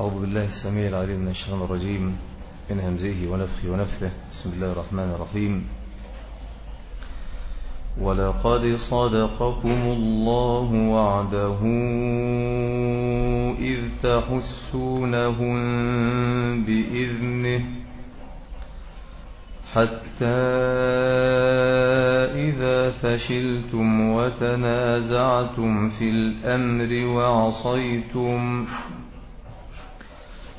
أعوذ بالله السميع العليم من الشيطان الرجيم. من همزه ونفخه ونفثه. بسم الله الرحمن الرحيم. ولقد صدقكم الله وعده إذ تحسونهم بإذنه حتى إذا فشلتم وتنازعتم في الأمر وعصيتم وعصيتم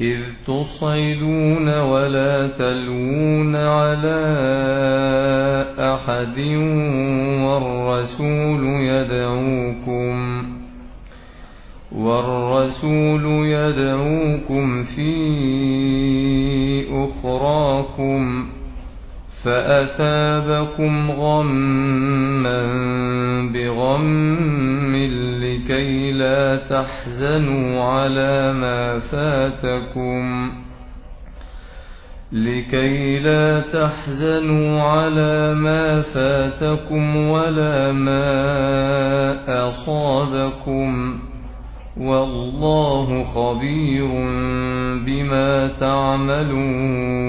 إذ تصعدون ولا تلوون على أحد والرسول يدعوكم والرسول يدعوكم في أخراكم فأثابكم غما بغم لكي لا تحزنوا على ما فاتكم لكي لا تحزنوا على ما فاتكم ولا ما أصابكم والله خبير بما تعملون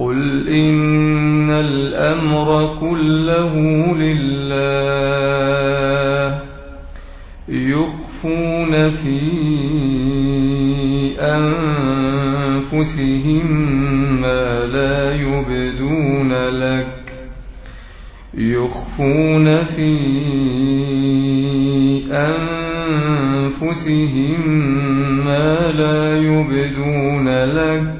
قل إن الأمر كله لله يخفون في أنفسهم ما لا يبدون لك يخفون في أنفسهم ما لا يبدون لك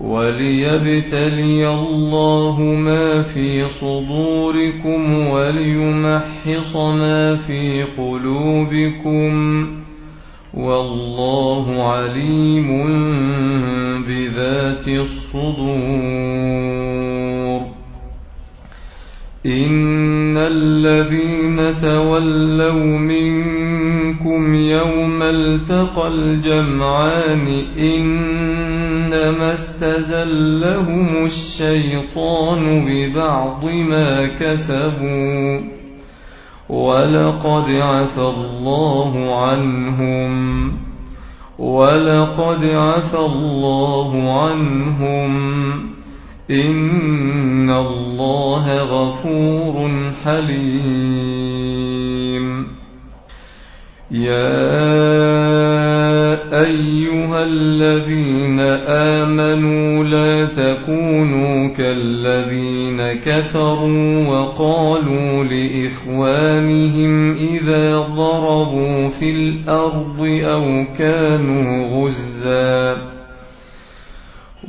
وليبتلي الله ما في صدوركم وليمحص ما في قلوبكم والله عليم بذات الصدور إن الذين تولوا منكم يوم التقى الجمعان إنما استزلهم الشيطان ببعض ما كسبوا ولقد عفى الله عنهم ولقد عفى الله عنهم إن الله غفور حليم يا أيها الذين آمنوا لا تكونوا كالذين كفروا وقالوا لإخوانهم إذا ضربوا في الأرض أو كانوا غزاً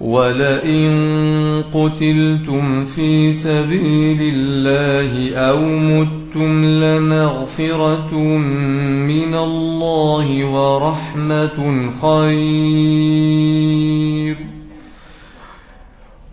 ولئن قتلتم في سبيل الله أو متم لمغفرة من الله ورحمة خير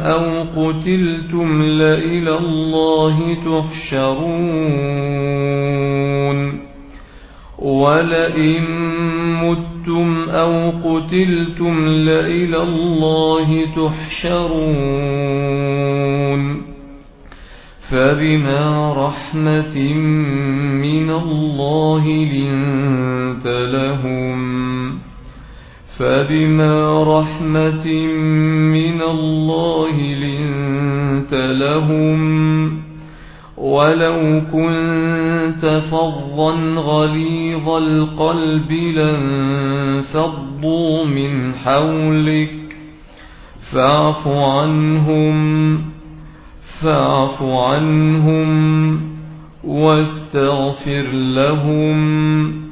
أو قتلتم لإلى الله تحشرون. ولئن متم أو قتلتم لإلى الله تحشرون. فبما رحمة من الله لنت لهم فبما رحمة من الله لنت لهم ولو كنت فظا غليظ القلب لانفضوا من حولك فاعف عنهم فاعف عنهم واستغفر لهم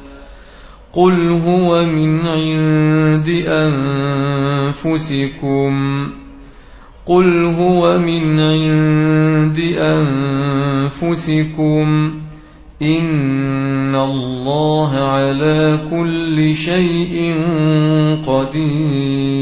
قل هو من عند أنفسكم قل هو من عند أنفسكم إن الله على كل شيء قدير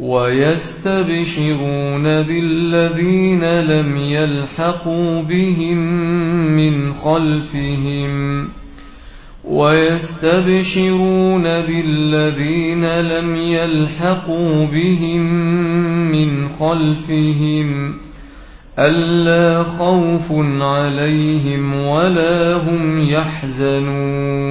ويستبشرون بالذين لم يلحقوا بهم من خلفهم ويستبشرون بالذين لم يلحقوا بهم من خلفهم ألا خوف عليهم ولا هم يحزنون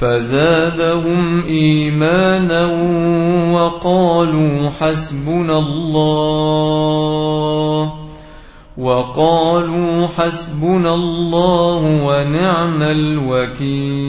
فزادهم إيمانا وقالوا حسبنا الله وقالوا حسبنا الله ونعم الوكيل.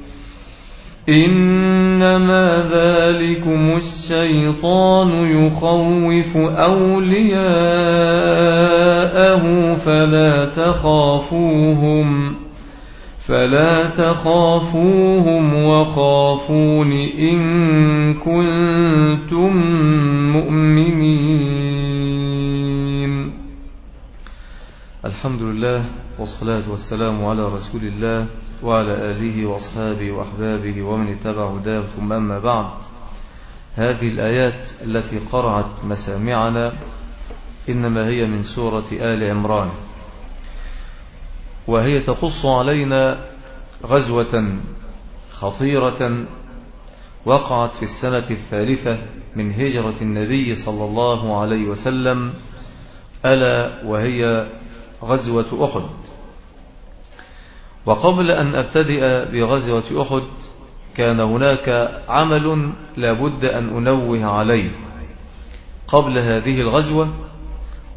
إنما ذلكم الشيطان يخوف أولياءه فلا تخافوهم فلا تخافوهم وخافون إن كنتم مؤمنين. الحمد لله والصلاة والسلام على رسول الله. وعلى آله وأصحابه وأحبابه ومن اتبع هداه ثم أما بعد هذه الآيات التي قرعت مسامعنا إنما هي من سورة آل عمران. وهي تقص علينا غزوة خطيرة وقعت في السنة الثالثة من هجرة النبي صلى الله عليه وسلم ألا وهي غزوة أحد. وقبل أن أبتدئ بغزوة أحد كان هناك عمل لابد أن أنوه عليه. قبل هذه الغزوة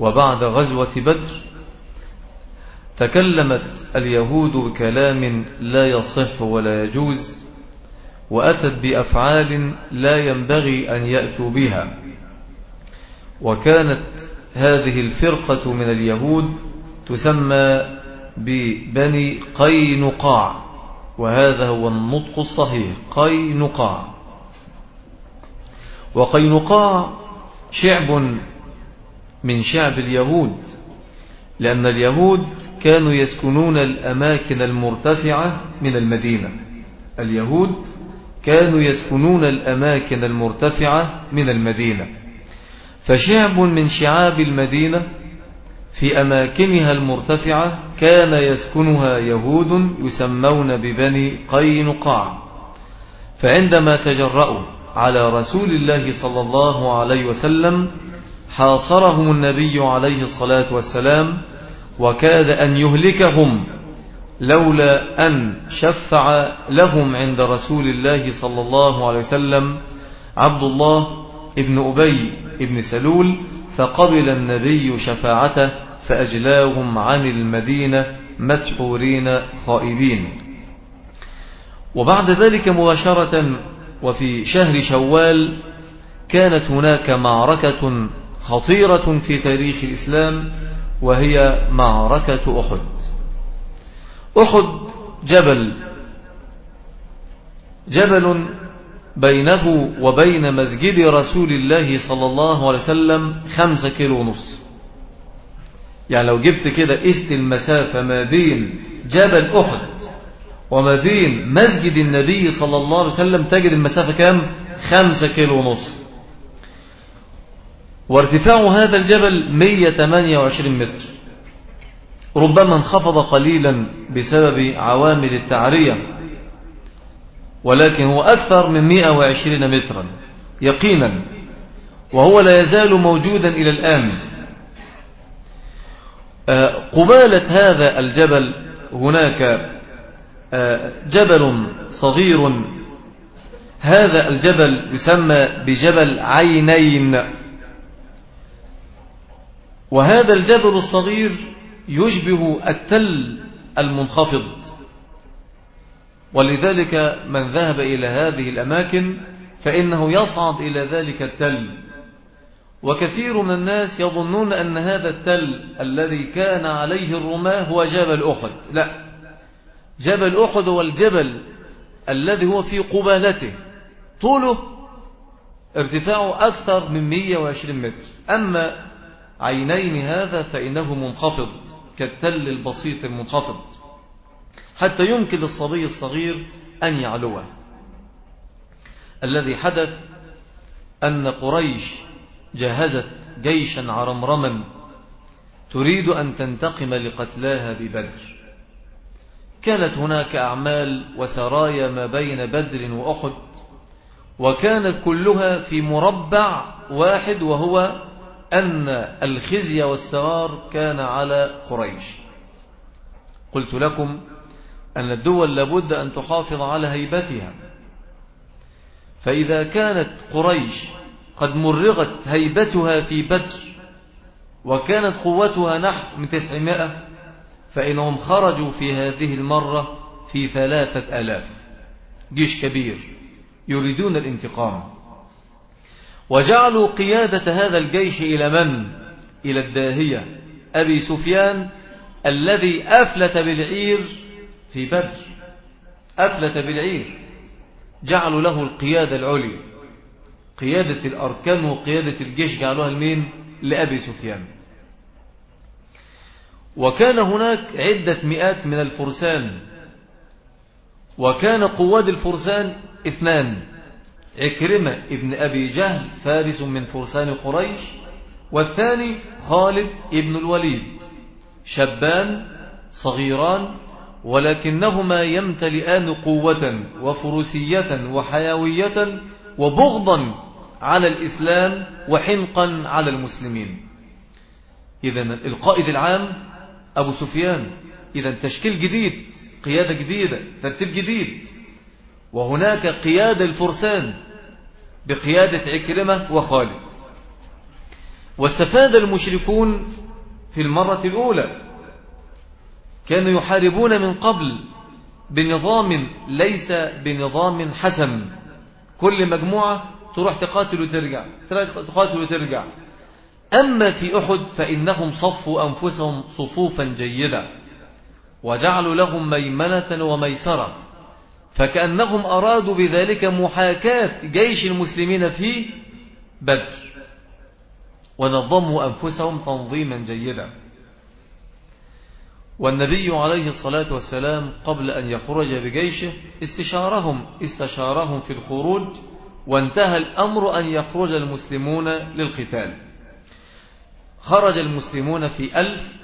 وبعد غزوة بدر تكلمت اليهود بكلام لا يصح ولا يجوز وأتت بأفعال لا ينبغي أن يأتوا بها. وكانت هذه الفرقة من اليهود تسمى ببني قينقاع وهذا هو النطق الصحيح قينقاع. وقينقاع شعب من شعب اليهود لأن اليهود كانوا يسكنون الأماكن المرتفعة من المدينة. اليهود كانوا يسكنون الأماكن المرتفعة من المدينة. فشعب من شعاب المدينة في أماكنها المرتفعة كان يسكنها يهود يسمون ببني قينقاع. فعندما تجرأوا على رسول الله صلى الله عليه وسلم حاصرهم النبي عليه الصلاة والسلام وكاد أن يهلكهم لولا أن شفع لهم عند رسول الله صلى الله عليه وسلم عبد الله ابن أبي ابن سلول فقبل النبي شفاعته فأجلاهم عن المدينة مدحورين خائبين. وبعد ذلك مباشرة وفي شهر شوال كانت هناك معركة خطيرة في تاريخ الإسلام وهي معركة أحد. أحد جبل جبل بينه وبين مسجد رسول الله صلى الله عليه وسلم خمسة كيلو ونص. يعني لو جبت كده قست المسافة ما بين جبل أحد وما بين مسجد النبي صلى الله عليه وسلم تجد المسافة كام؟ خمسة كيلو ونص. وارتفاع هذا الجبل 128 متر. ربما انخفض قليلا بسبب عوامل التعرية ولكن هو أكثر من 120 مترا يقينا وهو لا يزال موجودا إلى الآن. قبالة هذا الجبل هناك آه، جبل صغير. هذا الجبل يسمى بجبل عينين. وهذا الجبل الصغير يشبه التل المنخفض. ولذلك من ذهب إلى هذه الأماكن فإنه يصعد إلى ذلك التل. وكثير من الناس يظنون أن هذا التل الذي كان عليه الرماة هو جبل أحد. لا. جبل أحد هو الجبل الذي هو في قبالته. طوله ارتفاعه أكثر من 120 متر. أما عينين هذا فإنه منخفض كالتل البسيط المنخفض. حتى يمكن للصبي الصغير أن يعلوه. الذي حدث أن قريش جهزت جيشا عرمرما تريد أن تنتقم لقتلاها ببدر. كانت هناك أعمال وسرايا ما بين بدر وأحد وكانت كلها في مربع واحد وهو أن الخزي والسرار كان على قريش. قلت لكم أن الدول لابد أن تحافظ على هيبتها. فإذا كانت قريش قد مرغت هيبتها في بدر وكانت قوتها نحو من تسعمائة فإنهم خرجوا في هذه المرة في ثلاثة ألاف. جيش كبير يريدون الانتقام. وجعلوا قيادة هذا الجيش إلى من؟ إلى الداهية أبي سفيان الذي أفلت بالعير في بدر. أفلت بالعير جعلوا له القيادة العليا. قيادة الأركان وقيادة الجيش جعلوها لمين؟ لأبي سفيان. وكان هناك عدة مئات من الفرسان. وكان قواد الفرسان اثنان. عكرمة ابن أبي جهل فارس من فرسان قريش والثاني خالد ابن الوليد. شبان صغيران ولكنهما يمتلئان قوة وفروسية وحيوية وبغضا على الإسلام وحنقا على المسلمين. إذا القائد العام أبو سفيان إذا تشكيل جديد قيادة جديدة ترتيب جديد. وهناك قيادة الفرسان بقيادة عكرمة وخالد. واستفاد المشركون في المرة الأولى كانوا يحاربون من قبل بنظام ليس بنظام حسم. كل مجموعة تروح تقاتل وترجع. تقاتل وترجع. أما في أحد فإنهم صفوا أنفسهم صفوفا جيدة وجعلوا لهم ميمنة وميسرة فكأنهم أرادوا بذلك محاكاة جيش المسلمين في بدر. ونظموا أنفسهم تنظيما جيدا. والنبي عليه الصلاة والسلام قبل أن يخرج بجيشه استشارهم استشارهم في الخروج وانتهى الأمر أن يخرج المسلمون للقتال. خرج المسلمون في ألف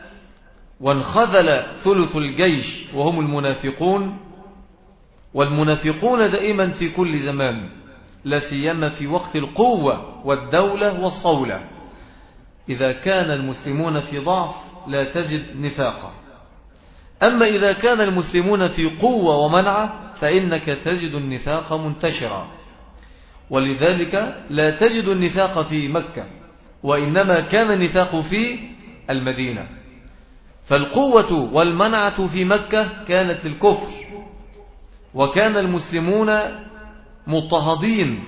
وانخذل ثلث الجيش وهم المنافقون والمنافقون دائما في كل زمان لا سيما في وقت القوة والدولة والصولة. إذا كان المسلمون في ضعف لا تجد نفاقا. أما إذا كان المسلمون في قوة ومنعة فإنك تجد النفاق منتشرا. ولذلك لا تجد النفاق في مكة وإنما كان النفاق في المدينة. فالقوة والمنعة في مكة كانت للكفر وكان المسلمون مضطهدين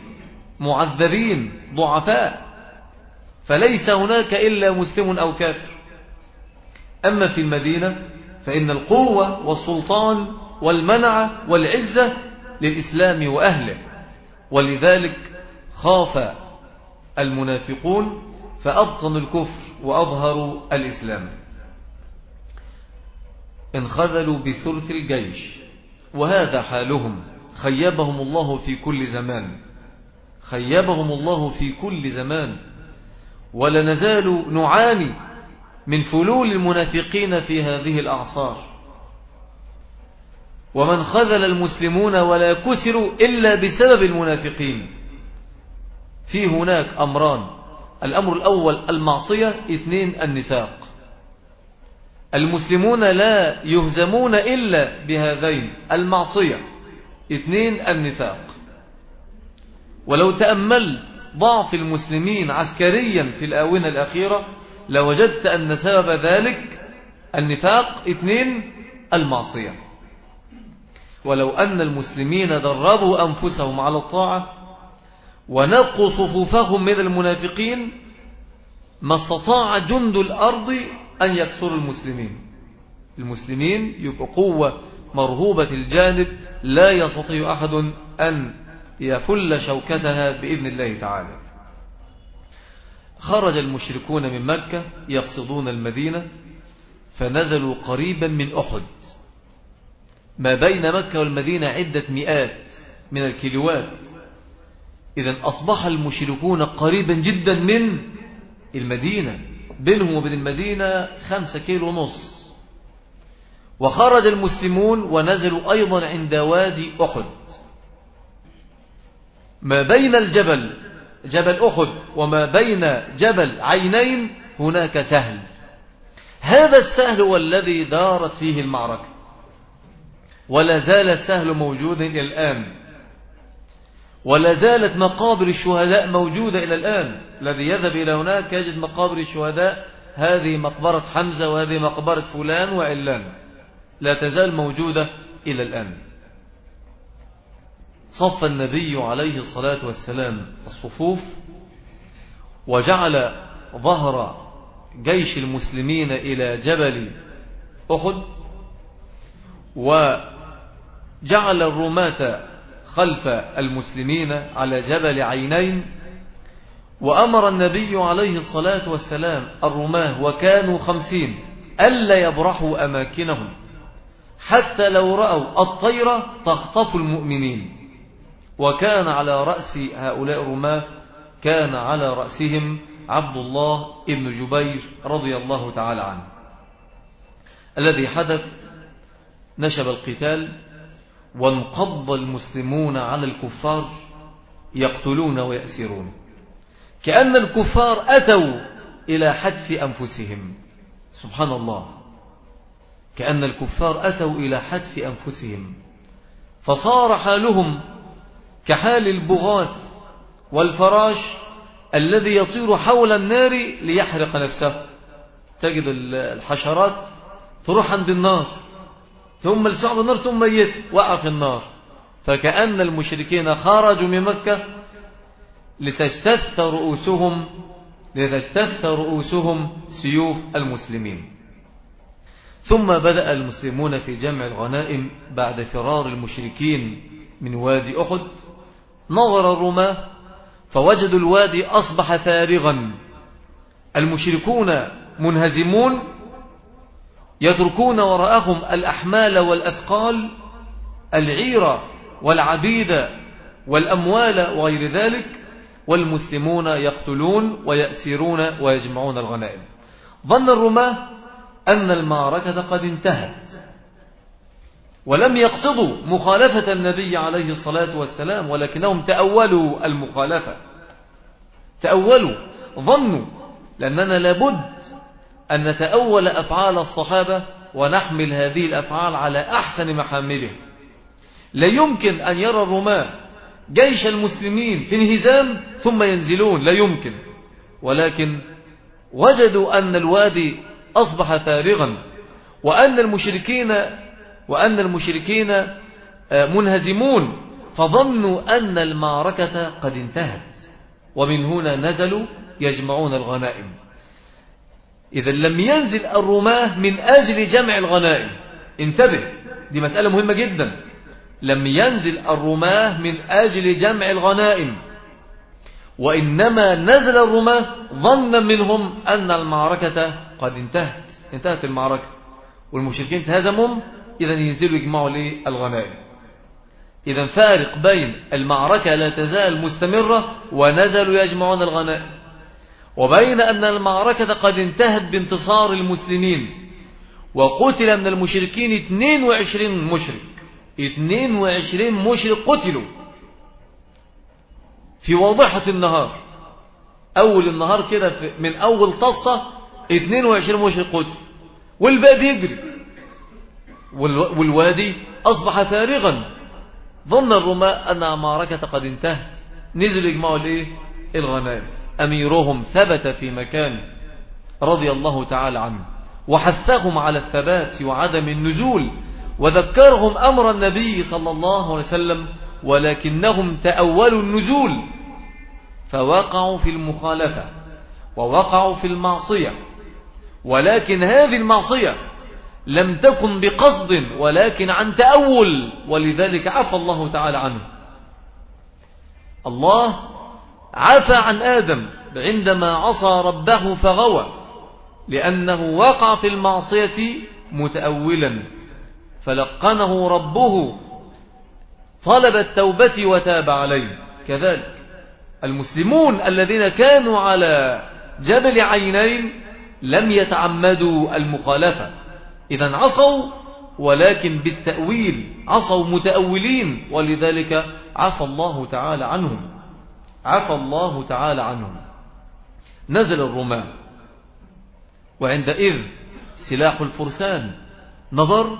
معذبين ضعفاء. فليس هناك إلا مسلم أو كافر. أما في المدينة فإن القوة والسلطان والمنع والعزة للإسلام وأهله. ولذلك خاف المنافقون فأبطنوا الكفر وأظهروا الإسلام. انخذلوا بثلث الجيش وهذا حالهم. خيبهم الله في كل زمان. خيبهم الله في كل زمان. ولا نزال نعاني من فلول المنافقين في هذه الأعصار. ومن خذل المسلمون ولا كسروا إلا بسبب المنافقين. في هناك أمران. الأمر الأول المعصية اثنين النفاق. المسلمون لا يهزمون إلا بهذين المعصية. اثنين النفاق. ولو تأملت ضعف المسلمين عسكريا في الآونة الأخيرة لوجدت أن سبب ذلك النفاق اثنين المعصية. ولو أن المسلمين دربوا أنفسهم على الطاعة ونقوا صفوفهم من المنافقين ما استطاع جند الأرض أن يكسروا المسلمين. المسلمين يبقى قوة مرهوبة الجانب لا يستطيع أحد أن يفل شوكتها بإذن الله تعالى. خرج المشركون من مكة يقصدون المدينة فنزلوا قريبا من أحد. ما بين مكة والمدينة عدة مئات من الكيلوات. إذا أصبح المشركون قريبا جدا من المدينة. بينهم وبين المدينة خمسة كيلو ونص. وخرج المسلمون ونزلوا أيضا عند وادي أحد. ما بين الجبل جبل أحد وما بين جبل عينين هناك سهل. هذا السهل هو الذي دارت فيه المعركة. ولا زال السهل موجودا إلى الآن. ولا زالت مقابر الشهداء موجودة إلى الآن. الذي يذهب إلى هناك يجد مقابر الشهداء. هذه مقبرة حمزة وهذه مقبرة فلان وعلان. لا تزال موجودة إلى الآن. صف النبي عليه الصلاة والسلام الصفوف وجعل ظهر جيش المسلمين إلى جبل أحد وجعل الرماة خلف المسلمين على جبل عينين وأمر النبي عليه الصلاة والسلام الرماة وكانوا خمسين ألا يبرحوا أماكنهم حتى لو رأوا الطيرة تخطف المؤمنين. وكان على رأس هؤلاء الرماة كان على رأسهم عبد الله ابن جبير رضي الله تعالى عنه. الذي حدث نشب القتال وانقض المسلمون على الكفار يقتلون ويأسرون. كأن الكفار أتوا إلى حتف أنفسهم. سبحان الله. كأن الكفار أتوا إلى حتف أنفسهم. فصار حالهم كحال البغاث والفراش الذي يطير حول النار ليحرق نفسه. تجد الحشرات تروح عند النار. ثم لصعب النار ثم ميت وقع في النار. فكأن المشركين خرجوا من مكة لتجتث رؤوسهم لتجتث رؤوسهم سيوف المسلمين. ثم بدأ المسلمون في جمع الغنائم بعد فرار المشركين من وادي أحد. نظر الرماة فوجدوا الوادي أصبح فارغا. المشركون منهزمون يتركون وراءهم الأحمال والأثقال العيرة والعبيد والأموال وغير ذلك والمسلمون يقتلون ويأسرون ويجمعون الغنائم. ظن الرماة أن المعركة قد انتهت ولم يقصدوا مخالفة النبي عليه الصلاة والسلام ولكنهم تأولوا المخالفة. تأولوا ظنوا لأننا لابد أن نتأول أفعال الصحابة ونحمل هذه الأفعال على أحسن محامله لا يمكن أن يرى الرماة جيش المسلمين في انهزام ثم ينزلون لا يمكن. ولكن وجدوا أن الوادي أصبح فارغا وأن المشركين وأن المشركين آه، منهزمون. فظنوا أن المعركة قد انتهت ومن هنا نزلوا يجمعون الغنائم. إذا لم ينزل الرماة من أجل جمع الغنائم. انتبه دي مسألة مهمة جدا. لم ينزل الرماة من أجل جمع الغنائم. وإنما نزل الرماة ظنا منهم أن المعركة قد انتهت. انتهت المعركة. والمشركين تهزمهم إذا ينزلوا يجمعوا ليه الغنائم إذا فارق بين المعركة لا تزال مستمرة ونزلوا يجمعون الغنائم. وبين أن المعركة قد انتهت بانتصار المسلمين وقتل من المشركين 22 مشرك. 22 مشرك قتلوا في واضحة النهار. أول النهار كده من أول طصة 22 مشرك قتل. والباقي بيجري. والوادي أصبح فارغا. ظن الرماء أن المعركة قد انتهت. نزلوا يجمعوا الايه الغنائم أميرهم ثبت في مكان رضي الله تعالى عنه وحثهم على الثبات وعدم النزول وذكرهم أمر النبي صلى الله عليه وسلم ولكنهم تأولوا النزول فوقعوا في المخالفة ووقعوا في المعصية ولكن هذه المعصية لم تكن بقصد ولكن عن تأول ولذلك عفى الله تعالى عنه. الله عفى عن آدم عندما عصى ربه فغوى لأنه وقع في المعصية متأولا. فلقنه ربه طلب التوبة وتاب عليه. كذلك المسلمون الذين كانوا على جبل عينين لم يتعمدوا المخالفة. إذا عصوا ولكن بالتأويل عصوا متأولين ولذلك عفى الله تعالى عنهم. عفى الله تعالى عنهم. نزل الرماة وعندئذ سلاح الفرسان. نظر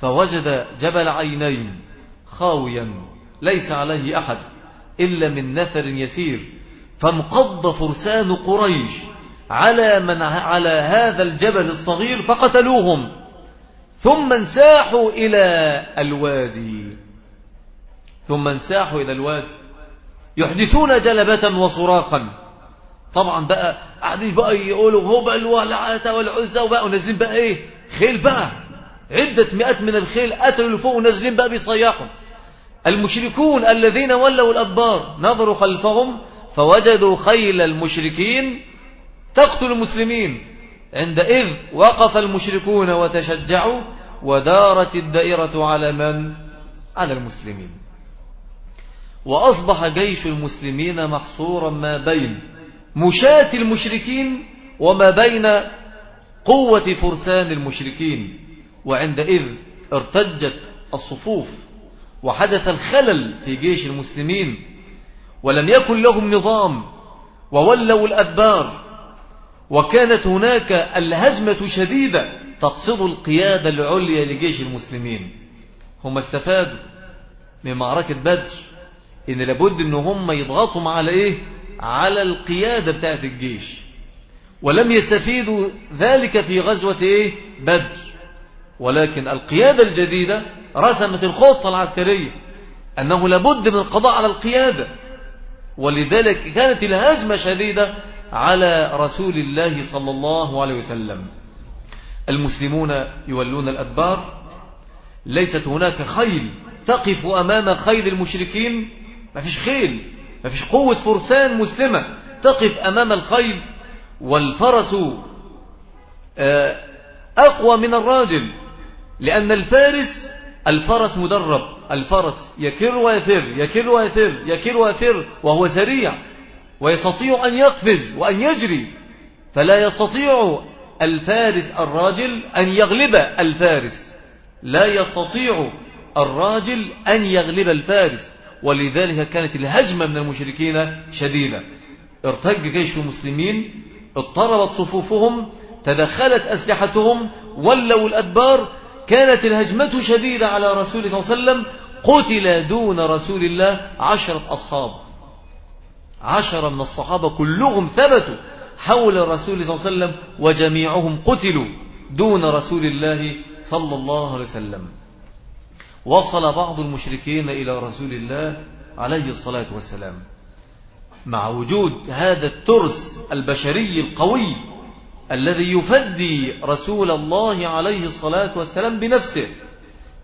فوجد جبل عينين خاويا ليس عليه أحد إلا من نثر يسير. فانقض فرسان قريش على من على هذا الجبل الصغير فقتلوهم. ثم انساحوا إلى الوادي. ثم انساحوا إلى الوادي. يحدثون جلبة وصراخا. طبعا بقى قاعدين بقى يقولوا هبل والعاتة والعزة وبقى ونازلين بقى إيه؟ خيل بقى. عدة مئات من الخيل قتلوا اللي فوق ونازلين بقى بيصيحوا. المشركون الذين ولوا الأدبار نظروا خلفهم فوجدوا خيل المشركين تقتل المسلمين. عندئذ وقف المشركون وتشجعوا ودارت الدائرة على من؟ على المسلمين. وأصبح جيش المسلمين محصورا ما بين مشاة المشركين وما بين قوة فرسان المشركين وعندئذ ارتجت الصفوف وحدث الخلل في جيش المسلمين ولم يكن لهم نظام وولوا الأدبار وكانت هناك الهجمة شديدة تقصد القيادة العليا لجيش المسلمين. هم استفادوا من معركة بدر إن لابد أن هم يضغطوا على إيه؟ على القيادة بتاعت الجيش. ولم يستفيدوا ذلك في غزوة إيه؟ بدر. ولكن القيادة الجديدة رسمت الخطة العسكرية أنه لابد من القضاء على القيادة. ولذلك كانت الهجمة شديدة على رسول الله صلى الله عليه وسلم. المسلمون يولون الأدبار. ليست هناك خيل تقف أمام خيل المشركين. ما فيش خيل ما فيش قوة فرسان مسلمة تقف أمام الخيل والفرس آه، أقوى من الراجل لأن الفارس الفرس مدرب الفرس يكر ويفر يكر ويفر يكر ويفر وهو سريع ويستطيع أن يقفز وأن يجري فلا يستطيع الفارس الراجل أن يغلب الفارس لا يستطيع الراجل أن يغلب الفارس. ولذلك كانت الهجمة من المشركين شديدة. ارتج جيش المسلمين اضطربت صفوفهم تدخلت أسلحتهم ولوا الأدبار. كانت الهجمة شديدة على رسول صلى الله عليه وسلم. قتل دون رسول الله عشرة أصحاب. عشرة من الصحابة كلهم ثبتوا حول الرسول صلى الله عليه وسلم وجميعهم قتلوا دون رسول الله صلى الله عليه وسلم. وصل بعض المشركين إلى رسول الله عليه الصلاة والسلام. مع وجود هذا الترس البشري القوي الذي يفدي رسول الله عليه الصلاة والسلام بنفسه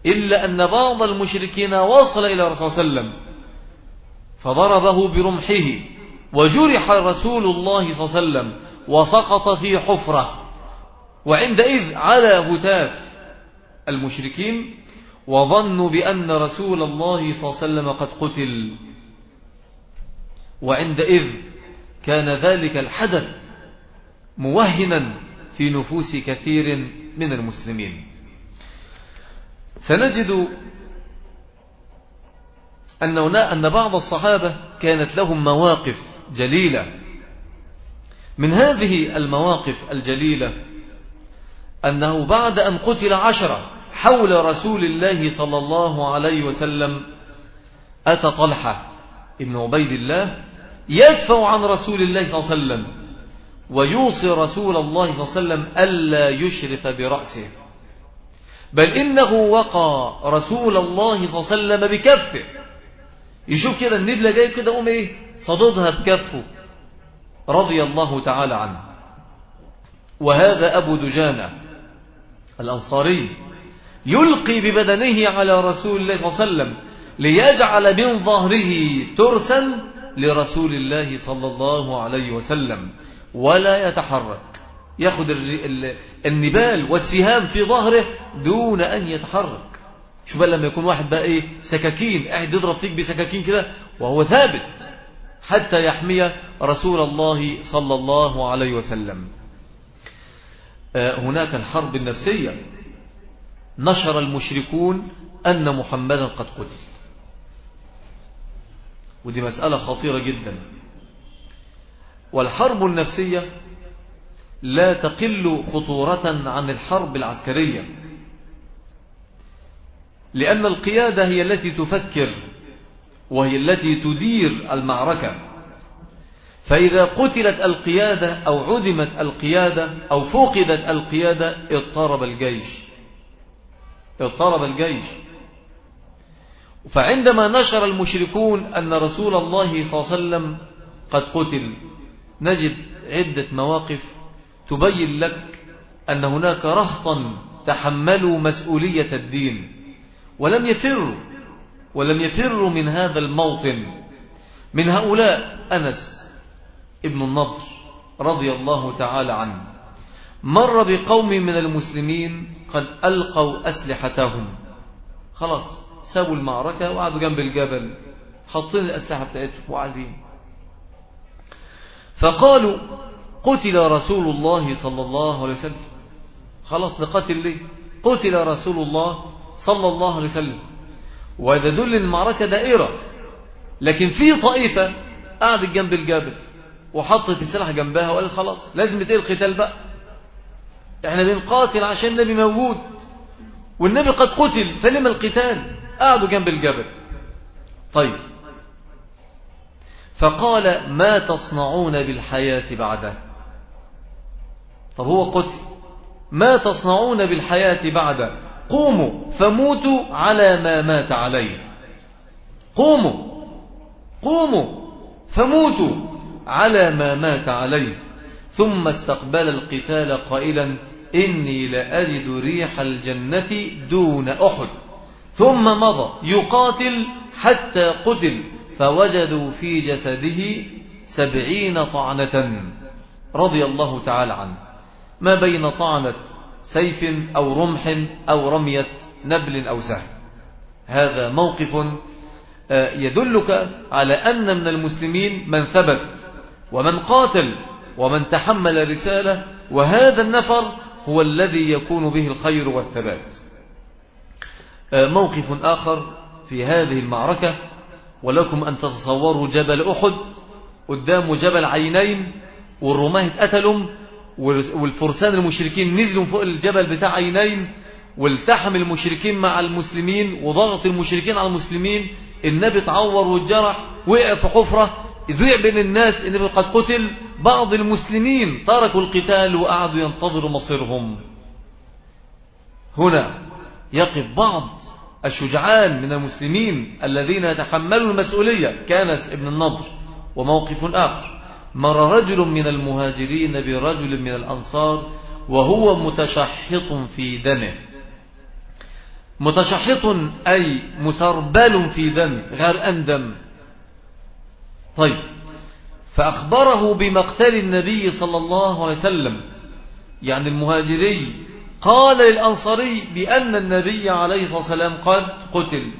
إلا أن بعض المشركين وصل إلى الرسول صلى الله عليه وسلم فضربه برمحه وجرح رسول الله صلى الله عليه وسلم وسقط في حفرة. وعندئذ على هتاف المشركين وظنوا بأن رسول الله صلى الله عليه وسلم قد قتل. وعندئذ كان ذلك الحدث موهنا في نفوس كثير من المسلمين. سنجد أن, أن بعض الصحابة كانت لهم مواقف جليلة. من هذه المواقف الجليلة أنه بعد أن قتل عشرة حول رسول الله صلى الله عليه وسلم أتى طلحة ابن عبيد الله يدفع عن رسول الله صلى الله عليه وسلم ويوصي رسول الله صلى الله عليه وسلم ألا يشرف برأسه بل إنه وقى رسول الله صلى الله عليه وسلم بكفه. يشوف كده النبلة جاي كده قوم إيه؟ صددها بكفه رضي الله تعالى عنه. وهذا أبو دجانة الأنصاري يلقي ببدنه على رسول الله صلى الله عليه وسلم ليجعل من ظهره ترسا لرسول الله صلى الله عليه وسلم ولا يتحرك. يأخذ النبال والسهام في ظهره دون أن يتحرك. شوف لما يكون واحد بقى إيه سكاكين قاعد يضرب فيك بسكاكين كده وهو ثابت حتى يحمي رسول الله صلى الله عليه وسلم. آه، هناك الحرب النفسية. نشر المشركون أن محمدا قد قتل. ودي مسألة خطيرة جدا. والحرب النفسية لا تقل خطورة عن الحرب العسكرية. لأن القيادة هي التي تفكر وهي التي تدير المعركة. فإذا قتلت القيادة أو عدمت القيادة أو فقدت القيادة اضطرب الجيش. اضطرب الجيش. فعندما نشر المشركون أن رسول الله صلى الله عليه وسلم قد قتل نجد عدة مواقف تبين لك أن هناك رهطا تحملوا مسؤولية الدين. ولم يفروا ولم يفروا من هذا الموطن من هؤلاء أنس ابن النضر رضي الله تعالى عنه. مر بقوم من المسلمين قد ألقوا أسلحتهم. خلاص سابوا المعركة وقعدوا جنب الجبل حاطين الأسلحة بتاعتهم وقاعدين. فقالوا قتل رسول الله صلى الله عليه وسلم. خلاص نقاتل ليه؟ قتل رسول الله صلى الله عليه وسلم. وإذا دل المعركة دائرة لكن في طائفة قعدت جنب الجبل وحطت السلاح جنبها وقالت خلاص لازم يتقل القتال بقى. إحنا بنقاتل عشان النبي موجود. والنبي قد قتل فلما القتال؟ قعدوا جنب الجبل. طيب. فقال ما تصنعون بالحياة بعده؟ طب هو قتل. ما تصنعون بالحياة بعده؟ قوموا فموتوا على ما مات عليه. قوموا قوموا فموتوا على ما مات عليه. ثم استقبل القتال قائلا إني لأجد ريح الجنة دون أحد. ثم مضى يقاتل حتى قتل فوجدوا في جسده سبعين طعنة. رضي الله تعالى عنه. ما بين طعنة سيف أو رمح أو رمية نبل أو سهم. هذا موقف آه، يدلك على أن من المسلمين من ثبت ومن قاتل ومن تحمل رسالة وهذا النفر هو الذي يكون به الخير والثبات. آه، موقف آخر في هذه المعركة ولكم أن تتصوروا جبل أحد قدامه جبل عينين والرماة اتقتلوا والفرسان المشركين نزلوا فوق الجبل بتاع عينين والتحم المشركين مع المسلمين وضغط المشركين على المسلمين. النبي تعور واتجرح وقع في حفرة ذيع بين الناس النبي قد قتل بعض المسلمين تركوا القتال وقعدوا ينتظروا مصيرهم. هنا يقف بعض الشجعان من المسلمين الذين يتحملوا المسؤولية كانس ابن النضر وموقف آخر. مر رجل من المهاجرين برجل من الأنصار وهو متشحط في دمه. متشحط أي مسربل في دم غرقان دم. طيب فأخبره بمقتل النبي صلى الله عليه وسلم. يعني المهاجري قال للأنصاري بأن النبي عليه الصلاة والسلام قد قتل.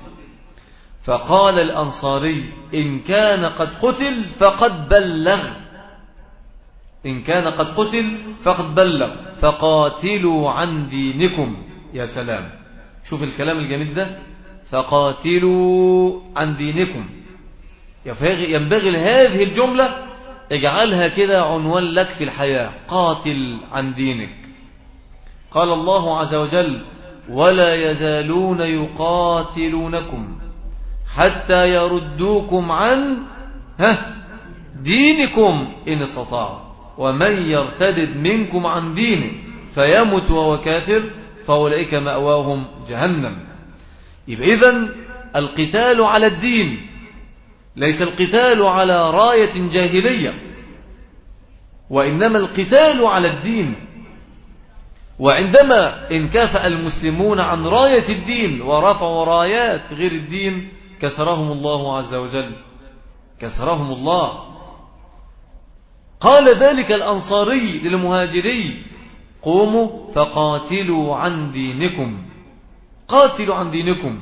فقال الأنصاري إن كان قد قتل فقد بلغ. إن كان قد قتل فقد بلغ. فقاتلوا عن دينكم. يا سلام. شوف الكلام الجميل ده. فقاتلوا عن دينكم. ينبغي لهذه الجملة اجعلها كده عنوان لك في الحياة. قاتل عن دينك. قال الله عز وجل ولا يزالون يقاتلونكم حتى يردوكم عن ها؟ دينكم إن استطاعوا. ومن يرتدد منكم عن دينه فيمت وهو كافر فأولئك مأواهم جهنم. يبقى إذن القتال على الدين ليس القتال على راية جاهلية وإنما القتال على الدين. وعندما انكفأ المسلمون عن راية الدين ورفعوا رايات غير الدين كسرهم الله عز وجل. كسرهم الله. قال ذلك الأنصاري للمهاجري قوموا فقاتلوا عن دينكم. قاتلوا عن دينكم.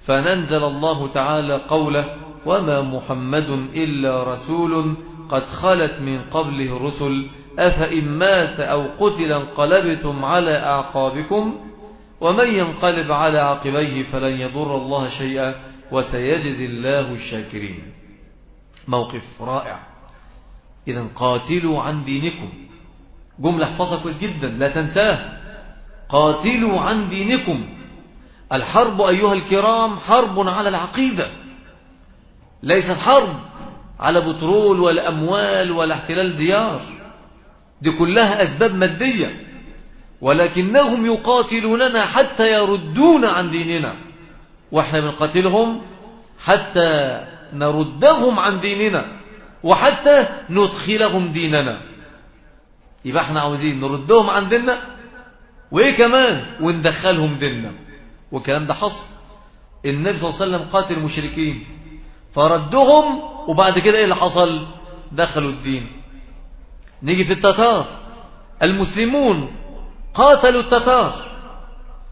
فننزل الله تعالى قوله وما محمد إلا رسول قد خلت من قبله الرسل أفإن مات أو قتل انقلبتم على أعقابكم ومن ينقلب على عقبيه فلن يضر الله شيئا وسيجزي الله الشاكرين. موقف رائع. إذا قاتلوا عن دينكم. جملة احفظها كويس جدا لا تنساه قاتلوا عن دينكم. الحرب أيها الكرام حرب على العقيدة. ليست حرب على بترول ولا أموال ولا احتلال ديار. دي كلها أسباب مادية. ولكنهم يقاتلوننا حتى يردون عن ديننا. وإحنا بنقاتلهم حتى نردهم عن ديننا. وحتى ندخلهم ديننا. يبقى إحنا عاوزين نردهم عن ديننا وايه كمان وندخلهم ديننا. والكلام ده حصل. النبي صلى الله عليه وسلم قاتل المشركين فردهم وبعد كده إيه اللي حصل؟ دخلوا الدين. نيجي في التتار. المسلمون قاتلوا التتار.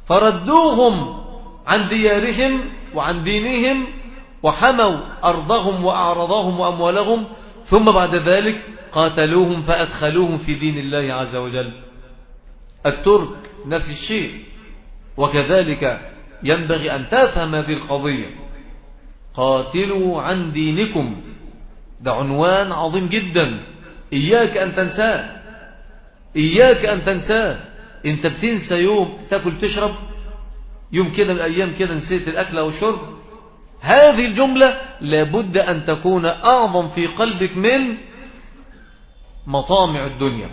فردوهم عن ديارهم وعن دينهم وحموا أرضهم وأعرضهم وأموالهم ثم بعد ذلك قاتلوهم فأدخلوهم في دين الله عز وجل. الترك نفس الشيء. وكذلك ينبغي أن تفهم هذه القضية. قاتلوا عن دينكم. ده عنوان عظيم جدا. إياك أن تنساه. إياك أن تنساه. أنت بتنسى يوم تاكل تشرب يوم كده من الأيام كده نسيت الأكل أو الشرب. هذه الجملة لابد أن تكون أعظم في قلبك من مطامع الدنيا.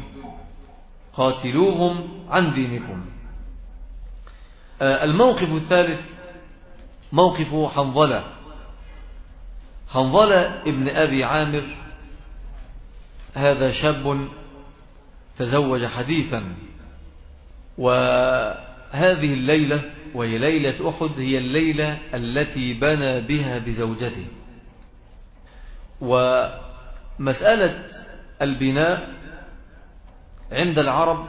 قاتلوهم عن دينكم. آه، الموقف الثالث موقف حنظلة. حنظلة ابن أبي عامر هذا شاب تزوج حديثا وهذه الليلة وهي ليلة أحد هي الليلة التي بنى بها بزوجته. ومسألة البناء عند العرب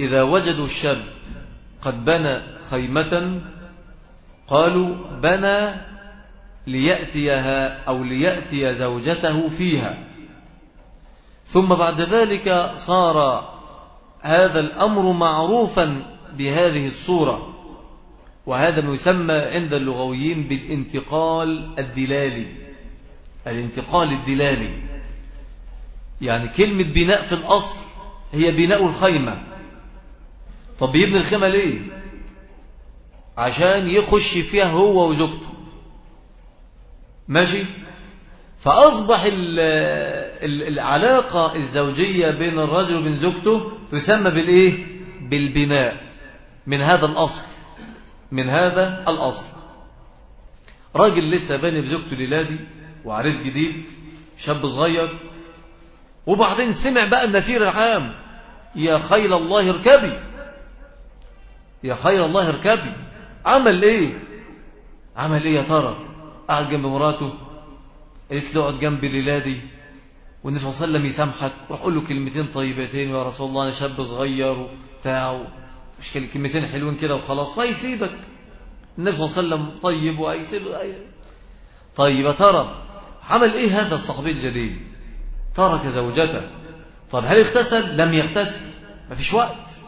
إذا وجدوا الشاب قد بنى خيمة قالوا بنى ليأتيها أو ليأتي زوجته فيها. ثم بعد ذلك صار هذا الأمر معروفا بهذه الصورة وهذا ما يسمى عند اللغويين بالانتقال الدلالي. الانتقال الدلالي. يعني كلمة بناء في الأصل هي بناء الخيمة. طب يبني الخيمة ليه؟ عشان يخش فيها هو وزوجته. ماشي؟ فأصبح العلاقة الزوجية بين الرجل وبين زوجته تسمى بالإيه؟ بالبناء. من هذا الأصل. من هذا الأصل. راجل لسه باني بزوجته ليلادي وعريس جديد شاب صغير. وبعدين سمع بقى النفير العام يا خيل الله اركبي. يا خيل الله اركبي. عمل إيه؟ عمل إيه يا ترى؟ قعد جنب مراته قالت له اقعد جنب ليلادي والنبي صلى الله عليه وسلم يسامحك روح قول له كلمتين طيبتين يا رسول الله أنا شاب صغير وبتاع مش كلمتين حلوين كده وخلاص فيسيبك النبي صلى الله عليه وسلم طيب ويسيب طيب ترى عمل إيه هذا الصحابي الجليل؟ ترك زوجته. طب هل اغتسل؟ لم يغتسل. ما فيش وقت.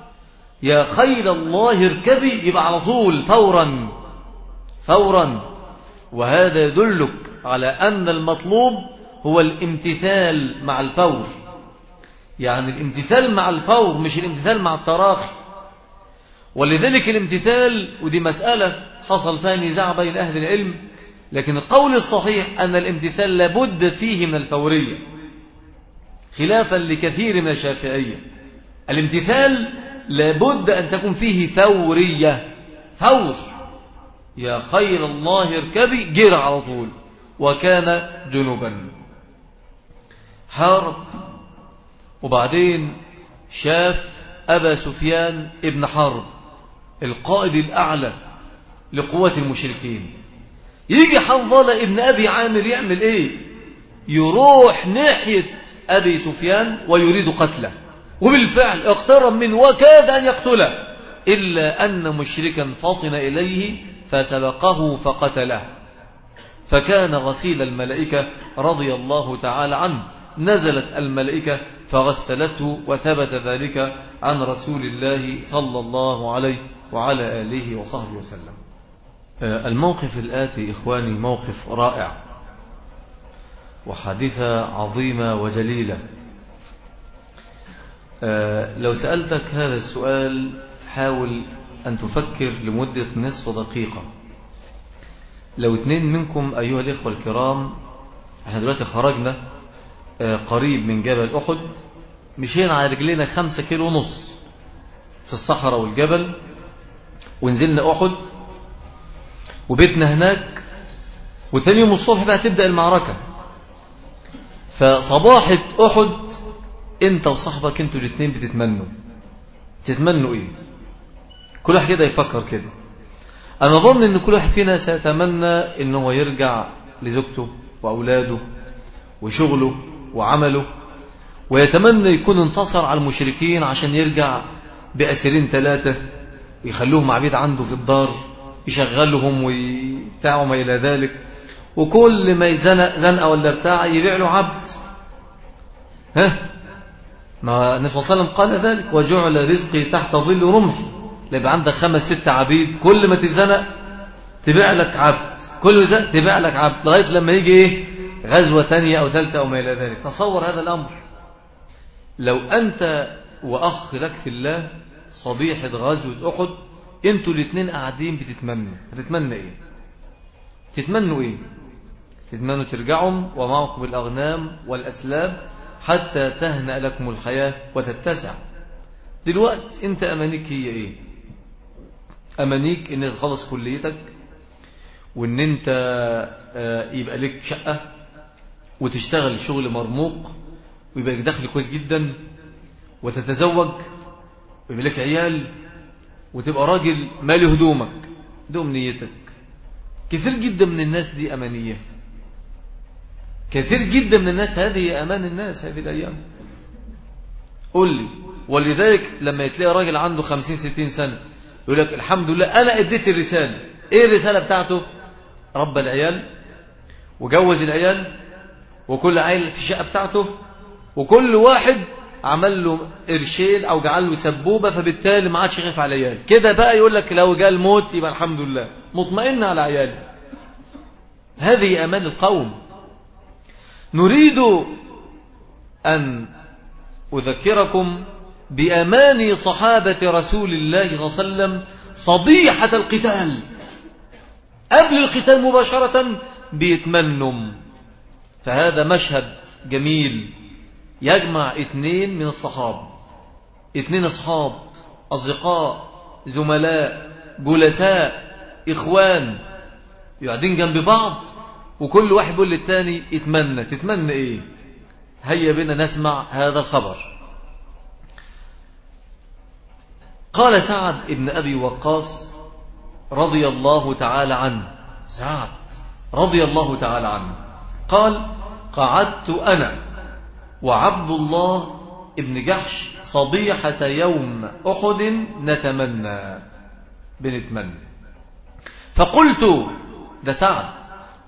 يا خيل الله اركبي يبقى على طول فورا فورا. وهذا يدلك على أن المطلوب هو الامتثال مع الفور. يعني الامتثال مع الفور مش الامتثال مع التراخي. ولذلك الامتثال ودي مسألة حصل فيها نزاع بين أهل العلم لكن القول الصحيح أن الامتثال لابد فيه من الفورية خلافا لكثير من الشافعية. الامتثال لابد أن تكون فيه فورية فور. يا خير الله اركبي جرى على طول. وكان جنوبا. حارب وبعدين شاف أبا سفيان ابن حرب القائد الأعلى لقوات المشركين. يجي حنظلة ابن أبي عامر يعمل إيه؟ يروح ناحية أبي سفيان ويريد قتله. وبالفعل اقترب منه وكاد أن يقتله إلا أن مشركا فطن إليه فسبقه فقتله. فكان غسيل الملائكة رضي الله تعالى عنه. نزلت الملائكة فغسلته وثبت ذلك عن رسول الله صلى الله عليه وعلى آله وصحبه وسلم. آه، الموقف الآتي إخواني موقف رائع وحادثة عظيمة وجليلة. آه، لو سألتك هذا السؤال حاول أن تفكر لمدة نصف دقيقة. لو اثنين منكم أيها الإخوة الكرام إحنا دلوقتي خرجنا آه، قريب من جبل أحد مشينا على رجلنا خمسة كيلو ونص في الصحراء والجبل ونزلنا أحد وبيتنا هناك وتاني يوم الصبح بقى تبدأ المعركة. فصباحة أحد أنت وصاحبك أنتوا الاثنين بتتمنوا. تتمنوا إيه؟ كل واحد كده يفكر كده. أنا أظن إن كل واحد فينا سيتمنى ان هو يرجع لزوجته وأولاده وشغله وعمله ويتمنى يكون انتصر على المشركين عشان يرجع بأسرين ثلاثة ويخلوهم عبيد عنده في الدار يشغلهم ويبتاع إلى ذلك. وكل ما يتزنق زنقة ولا بتاع يبيع له عبد. ها؟ ما النبي صلى الله عليه وسلم قال ذلك وجعل رزقي تحت ظل رمحي يبقى عندك خمس ست عبيد كل ما تتزنق تبيع لك عبد. كل زنق تبيع لك عبد لغاية لما يجي إيه؟ غزوة ثانية أو ثالثه أو ما إلى ذلك. تصور هذا الأمر. لو أنت وأخ لك في الله صبيحه غزوه أحد أنتوا الاثنين قاعدين بتتمنوا. هتتمنى إيه؟ تتمنوا إيه؟ تتمنوا ترجعوا ومعكم الأغنام والاسلام حتى تهنأ لكم الحياة وتتسع. دلوقتي أنت أمانيك هي إيه؟ أمانيك إن تخلص كليتك وإن أنت آه، يبقى لك شقة وتشتغل شغل مرموق ويبقى لك دخل كويس جدا وتتزوج ويبقى لك عيال وتبقى راجل مالي هدومك دي أمنيتك. كثير جدا من الناس دي أمانية. كثير جدا من الناس هذه أمان الناس هذه الأيام. قل لي ولذلك لما يتلاقي راجل عنده خمسين ستين سنة يقول لك الحمد لله أنا أديت الرسالة. إيه الرسالة بتاعته؟ رب العيال وجوز العيال وكل عيل في شقة بتاعته وكل واحد عمل له قرشين أو جعل له سبوبة فبالتالي ما عادش خايف على عيال كده بقى يقول لك لو جاء الموت يبقى الحمد لله. مطمئن على عياله هذه أمان القوم. نريد أن أذكركم بامان صحابة رسول الله صلى الله عليه وسلم صبيحة القتال. قبل القتال مباشرة بيتمنم. فهذا مشهد جميل يجمع اثنين من الصحابة اثنين اصحاب أصدقاء زملاء جلساء إخوان يقعدين جنب بعض وكل واحد يقول للتاني اتمنى. تتمنى إيه؟ هيا بنا نسمع هذا الخبر. قال سعد ابن أبي وقاص رضي الله تعالى عنه. سعد رضي الله تعالى عنه. قال قعدت أنا وعبد الله ابن جحش صبيحة يوم أحد نتمنى. بنتمنى. فقلت ده سعد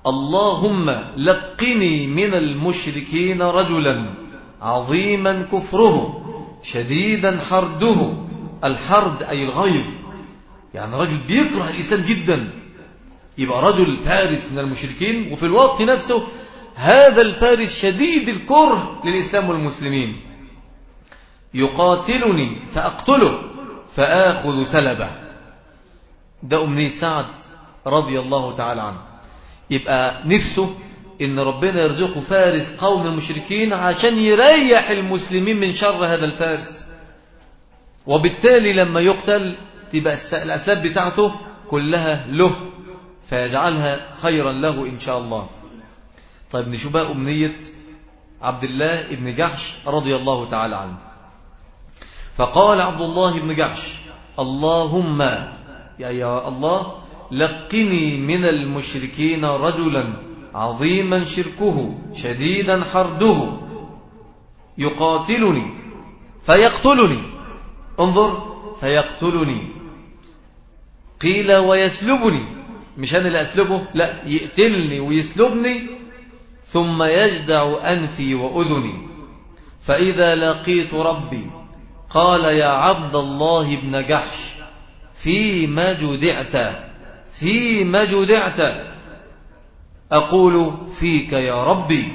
اللهم لقني من المشركين رجلا عظيما كفره شديدا حرده الحرد أي الغيظ. يعني رجل بيكره الإسلام جدا. يبقى رجل فارس من المشركين وفي الوقت نفسه هذا الفارس شديد الكره للإسلام والمسلمين. يقاتلني فأقتله فآخذ سلبه. ده أمني سعد رضي الله تعالى عنه. يبقى نفسه إن ربنا يرزقه فارس قوم المشركين عشان يريح المسلمين من شر هذا الفارس. وبالتالي لما يقتل تبقى الأسباب بتاعته كلها له فيجعلها خيرا له إن شاء الله. طيب نشوف بقى أمنية عبد الله بن جحش رضي الله تعالى عنه. فقال عبد الله بن جحش اللهم يا الله لقني من المشركين رجلا عظيما شركه شديدا حرده يقاتلني فيقتلني. انظر فيقتلني. قيل ويسلبني. مش أنا اللي أسلبه؟ لا يقتلني ويسلبني ثم يجدع أنفي وأذني. فإذا لقيت ربي قال يا عبد الله بن جحش فيما جدعت؟ فيما جدعت؟ أقول فيك يا ربي.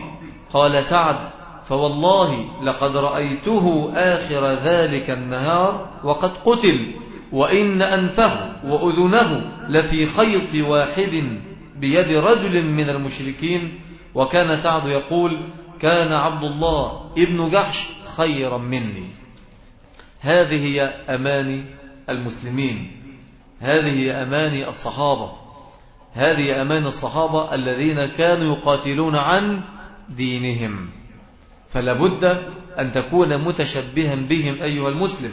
قال سعد فوالله لقد رأيته آخر ذلك النهار وقد قتل وإن أنفه وأذنه لفي خيط واحد بيد رجل من المشركين. وكان سعد يقول كان عبد الله ابن جحش خيرا مني. هذه هي أماني المسلمين هذه هي أماني الصحابة هذه أمان الصحابة الذين كانوا يقاتلون عن دينهم. فلابد أن تكون متشبها بهم أيها المسلم.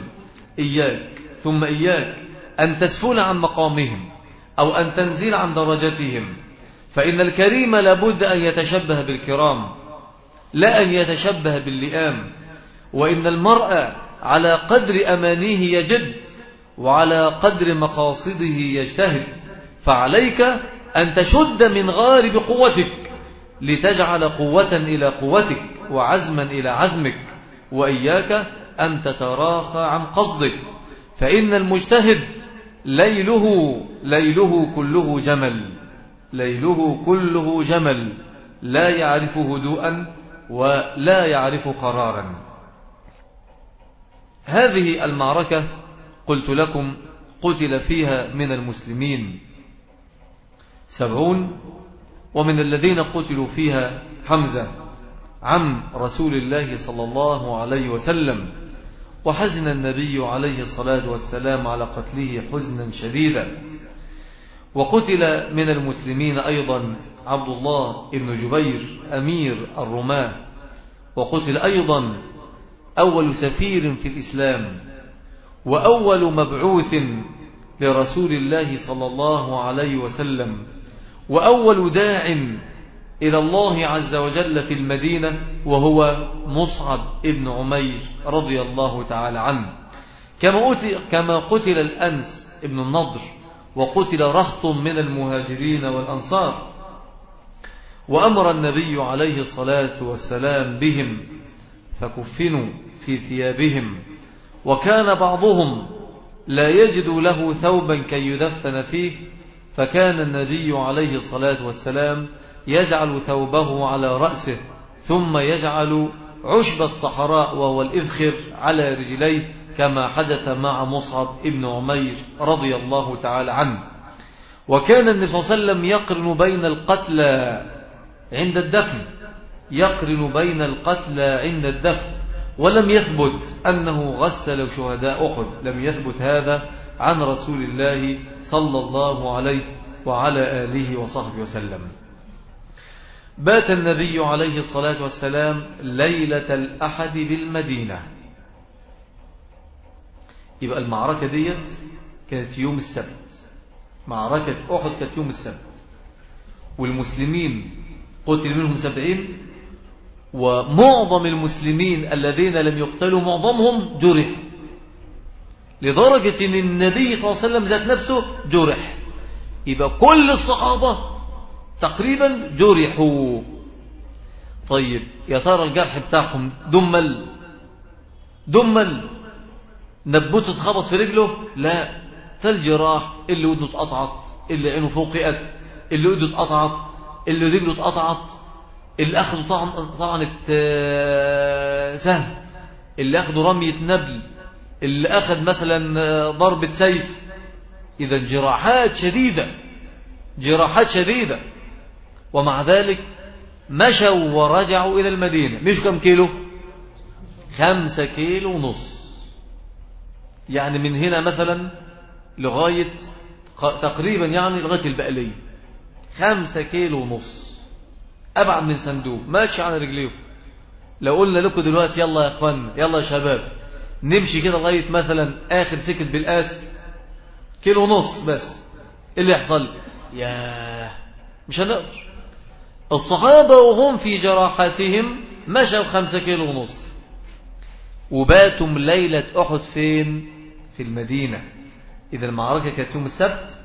إياك ثم إياك أن تسفل عن مقامهم أو أن تنزل عن درجتهم. فإن الكريم لابد أن يتشبه بالكرام لا أن يتشبه باللئام. وإن المرء على قدر أمانيه يجد وعلى قدر مقاصده يجتهد. فعليك أن تشد من غارب قوتك لتجعل قوة إلى قوتك. وعزما إلى عزمك وإياك أن تتراخى عن قصدك. فإن المجتهد ليله ليله كله جمل ليله كله جمل لا يعرف هدوءا ولا يعرف قرارا. هذه المعركة قلت لكم قتل فيها من المسلمين سبعون ومن الذين قتلوا فيها حمزة. عم رسول الله صلى الله عليه وسلم وحزن النبي عليه الصلاة والسلام على قتله حزنا شديدا. وقتل من المسلمين أيضا عبد الله بن جبير أمير الرماة. وقتل أيضا أول سفير في الإسلام وأول مبعوث لرسول الله صلى الله عليه وسلم وأول داع إلى الله عز وجل في المدينة وهو مصعب ابن عمير رضي الله تعالى عنه. كما قتل الأنس ابن النضر وقتل رهط من المهاجرين والأنصار. وأمر النبي عليه الصلاة والسلام بهم فكفنوا في ثيابهم. وكان بعضهم لا يجد له ثوبا كي يدفن فيه فكان النبي عليه الصلاة والسلام يجعل ثوبه على رأسه ثم يجعل عشب الصحراء وهو الإذخر على رجليه كما حدث مع مصعب ابن عمير رضي الله تعالى عنه. وكان النبي صلى الله عليه وسلم يقرن بين القتلى عند الدفن يقرن بين القتلى عند الدفن ولم يثبت أنه غسل شهداء أحد لم يثبت هذا عن رسول الله صلى الله عليه وعلى آله وصحبه وسلم. بات النبي عليه الصلاة والسلام ليلة الأحد بالمدينة. يبقى المعركة ديت كانت يوم السبت. معركة أحد كانت يوم السبت. والمسلمين قتل منهم سبعين ومعظم المسلمين الذين لم يقتلوا معظمهم جرح. لدرجة أن النبي صلى الله عليه وسلم ذات نفسه جرح. يبقى كل الصحابة تقريبا جرحوا. طيب يا ترى الجرح بتاعهم دمل؟ دمل. نبوته اتخبط في رجله؟ لا. فالجراح اللي ودنه اتقطعت اللي عينه فوقئت اللي ايده اتقطعت اللي رجله اتقطعت. اللي اخذوا طعنة آه، سهم. اللي اخذوا رمية نبل. اللي أخذ مثلا آه، ضربة سيف. اذا جراحات شديدة. جراحات شديدة. ومع ذلك مشوا ورجعوا إلى المدينة. مش كم كيلو؟ خمسة كيلو ونص. يعني من هنا مثلا لغاية تقريبا يعني لغاية البقلية. خمسة كيلو ونص. أبعد من صندوق. ماشي على رجليه لو قلنا لكم دلوقتي يلا يا إخوان يلا يا شباب نمشي كده لغاية مثلا آخر سكت بالقاس كيلو ونص بس. إيه اللي يحصل؟ يا مش هنقدر. الصحابة وهم في جراحاتهم مشوا خمسة كيلو ونص. وباتم ليلة أحد فين؟ في المدينة. إذا المعركة كانت يوم السبت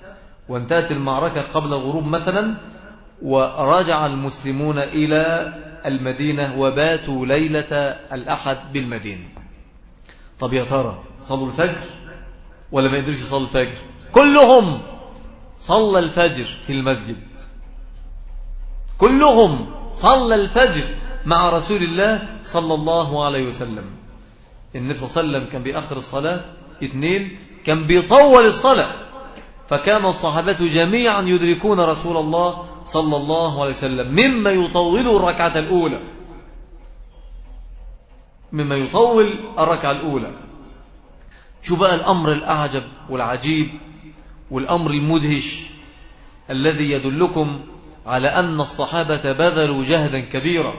وانتهت المعركة قبل الغروب مثلا ورجع المسلمون إلى المدينة وباتوا ليلة الأحد بالمدينة. طب يا ترى صلوا الفجر ولا ما يقدرش يصلوا الفجر؟ كلهم صلى الفجر في المسجد. كلهم صلى الفجر مع رسول الله صلى الله عليه وسلم. النبي صلى الله عليه وسلم كان بيأخر الصلاة اثنين كان بيطول الصلاة. فكان الصحابة جميعا يدركون رسول الله صلى الله عليه وسلم مما يطول الركعة الأولى. مما يطول الركعة الأولى. شو بقى الأمر الأعجب والعجيب والأمر المدهش الذي يدلكم على أن الصحابة بذلوا جهدا كبيرا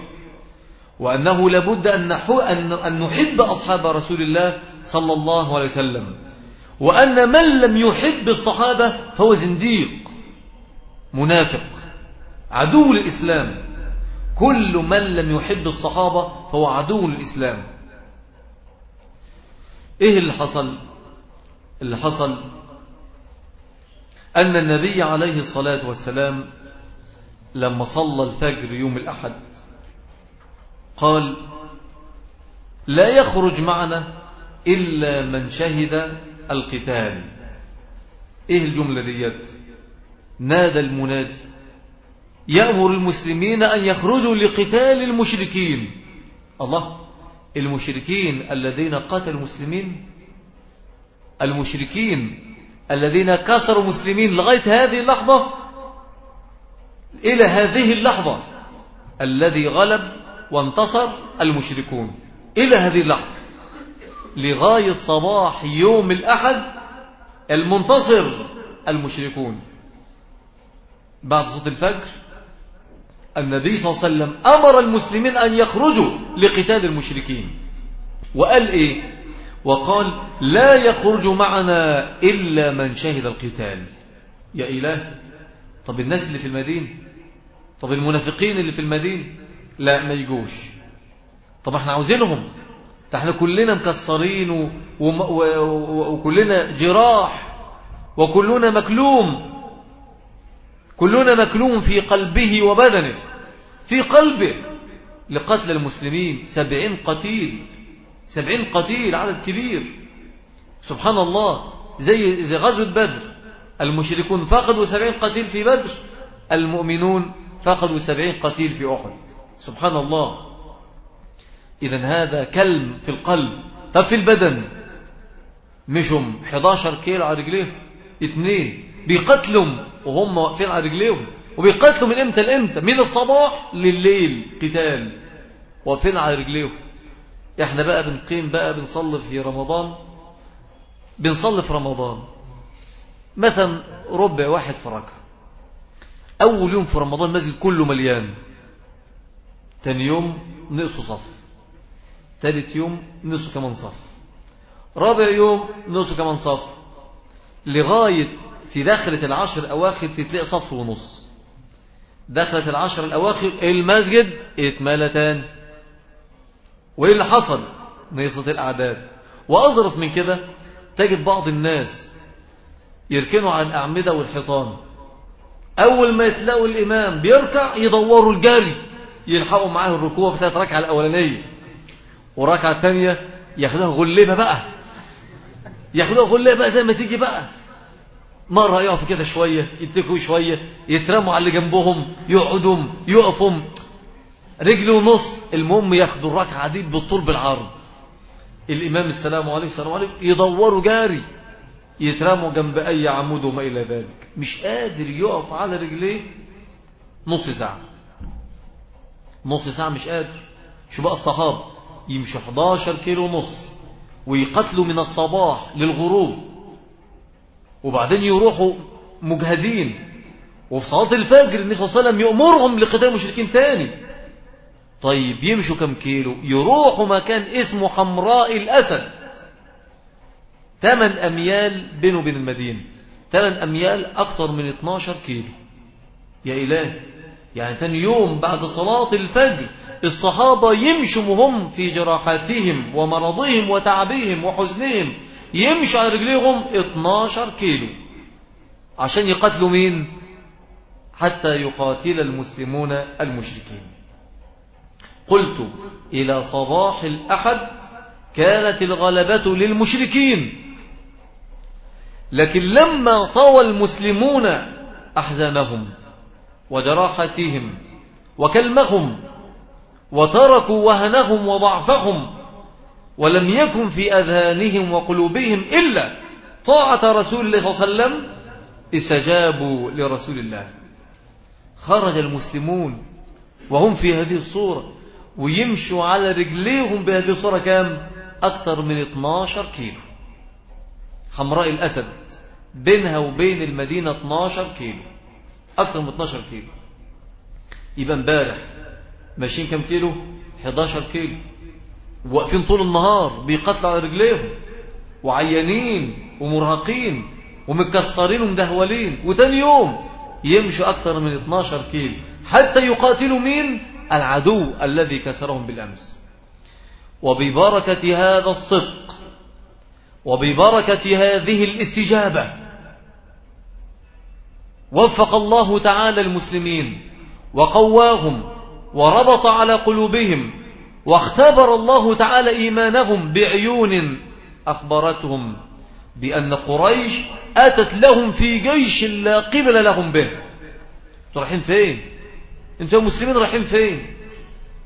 وأنه لابد أن نحب أصحاب رسول الله صلى الله عليه وسلم وأن من لم يحب الصحابة فهو زنديق منافق عدو الإسلام كل من لم يحب الصحابة فهو عدو الإسلام إيه اللي حصل؟ اللي حصل أن النبي عليه الصلاة والسلام لما صلى الفجر يوم الأحد قال لا يخرج معنا إلا من شهد القتال. إيه الجملة ديت؟ نادى المنادي يأمر المسلمين أن يخرجوا لقتال المشركين. الله المشركين الذين قتلوا المسلمين المشركين الذين كسروا مسلمين لغاية هذه اللحظة إلى هذه اللحظة. الذي غلب وانتصر المشركون. إلى هذه اللحظة. لغاية صباح يوم الأحد المنتصر المشركون. بعد صوت الفجر النبي صلى الله عليه وسلم أمر المسلمين أن يخرجوا لقتال المشركين. وقال إيه؟ وقال لا يخرج معنا إلا من شهد القتال. يا إله طب الناس اللي في المدينة طب المنافقين اللي في المدينة؟ لا ما يجوش. طب إحنا عاوزينهم. إحنا كلنا مكسرين. وكلنا جراح وكلنا مكلوم. كلنا مكلوم في قلبه وبدنه. في قلبه. لقتل المسلمين سبعين قتيل. سبعين قتيل عدد كبير. سبحان الله. زي, زي غزوة بدر. المشركون فقدوا سبعين قتيل في بدر. المؤمنون فقدوا سبعين قتيل في أحد. سبحان الله. إذا هذا كلم في القلب. طب في البدن. مشهم 11 كيلو على رجليهم. اثنين. بيقتلهم وهم واقفين على رجليهم. وبيقتلوا من إمتى لإمتى؟ من الصباح لليل قتال. واقفين على رجليهم. إحنا بقى بنقيم بقى بنصلي في رمضان. بنصلي في رمضان. مثلا ربع واحد في ركعة. أول يوم في رمضان المسجد كله مليان. تاني يوم نقصوا صف. ثالث يوم نقصوا كمان صف. رابع يوم نقصوا كمان صف. لغاية في داخلة العشر الأواخر تتلاقي صف ونص. دخلت العشر الأواخر المسجد اتملى وإيه اللي حصل؟ نقصت الأعداد. وأظرف من كده تجد بعض الناس يركنوا على الأعمدة والحيطان. أول ما يتلاقوا الإمام بيركع يدوروا الجري يلحقوا معاه الركوع بتاعت ركعة الأولانية وركعة الثانية ياخدوها غلبة بقى ياخدوها غلبة بقى زي ما تيجي بقى. مرة يقفوا كده شوية يتكوا شوية يترموا على اللي جنبهم يقعدوا يقفوا رجل ونص المهم ياخدوا الركعة دي بالطول بالعرض. الإمام السلام عليكم السلام عليكم يدوروا جاري يترموا جنب أي عمود وما إلى ذلك. مش قادر يقف على رجليه نص ساعة. نص ساعة مش قادر. شو بقى الصحابة؟ يمشوا 11 كيلو ونص ويقتلوا من الصباح للغروب. وبعدين يروحوا مجهدين. وفي صلاة الفجر النبي صلى الله عليه وسلم يأمرهم لقتال المشركين تاني. طيب يمشوا كم كيلو؟ يروحوا مكان اسمه حمراء الأسد. ثمان أميال بينه وبين المدينة. ثمان أميال أكثر من 12 كيلو. يا إله. يعني تاني يوم بعد صلاة الفجر الصحابة يمشوا وهم في جراحاتهم ومرضهم وتعبهم وحزنهم. يمشوا على رجليهم 12 كيلو. عشان يقتلوا مين؟ حتى يقاتل المسلمون المشركين. قلت إلى صباح الأحد كانت الغلبة للمشركين. لكن لما طوى المسلمون أحزانهم وجراحتهم وكلمهم وتركوا وهنهم وضعفهم ولم يكن في أذهانهم وقلوبهم إلا طاعة رسول الله صلى الله عليه وسلم استجابوا لرسول الله. خرج المسلمون وهم في هذه الصورة ويمشوا على رجليهم بهذه الصورة كام أكثر من 12 كيلو. حمراء الأسد. بينها وبين المدينة 12 كيلو. أكثر من 12 كيلو. يبقى امبارح ماشيين كم كيلو؟ 11 كيلو. واقفين طول النهار بيقتلوا على رجليهم. وعيانين ومرهقين ومكسرين ومدهولين. وتاني يوم يمشوا أكثر من 12 كيلو. حتى يقاتلوا مين؟ العدو الذي كسرهم بالأمس. وببركة هذا الصدق وببركة هذه الاستجابة وفق الله تعالى المسلمين وقواهم وربط على قلوبهم واختبر الله تعالى إيمانهم بعيون أخبرتهم بأن قريش أتت لهم في جيش لا قبل لهم به. أنتوا رايحين فين؟ أنتوا مسلمين رايحين فين؟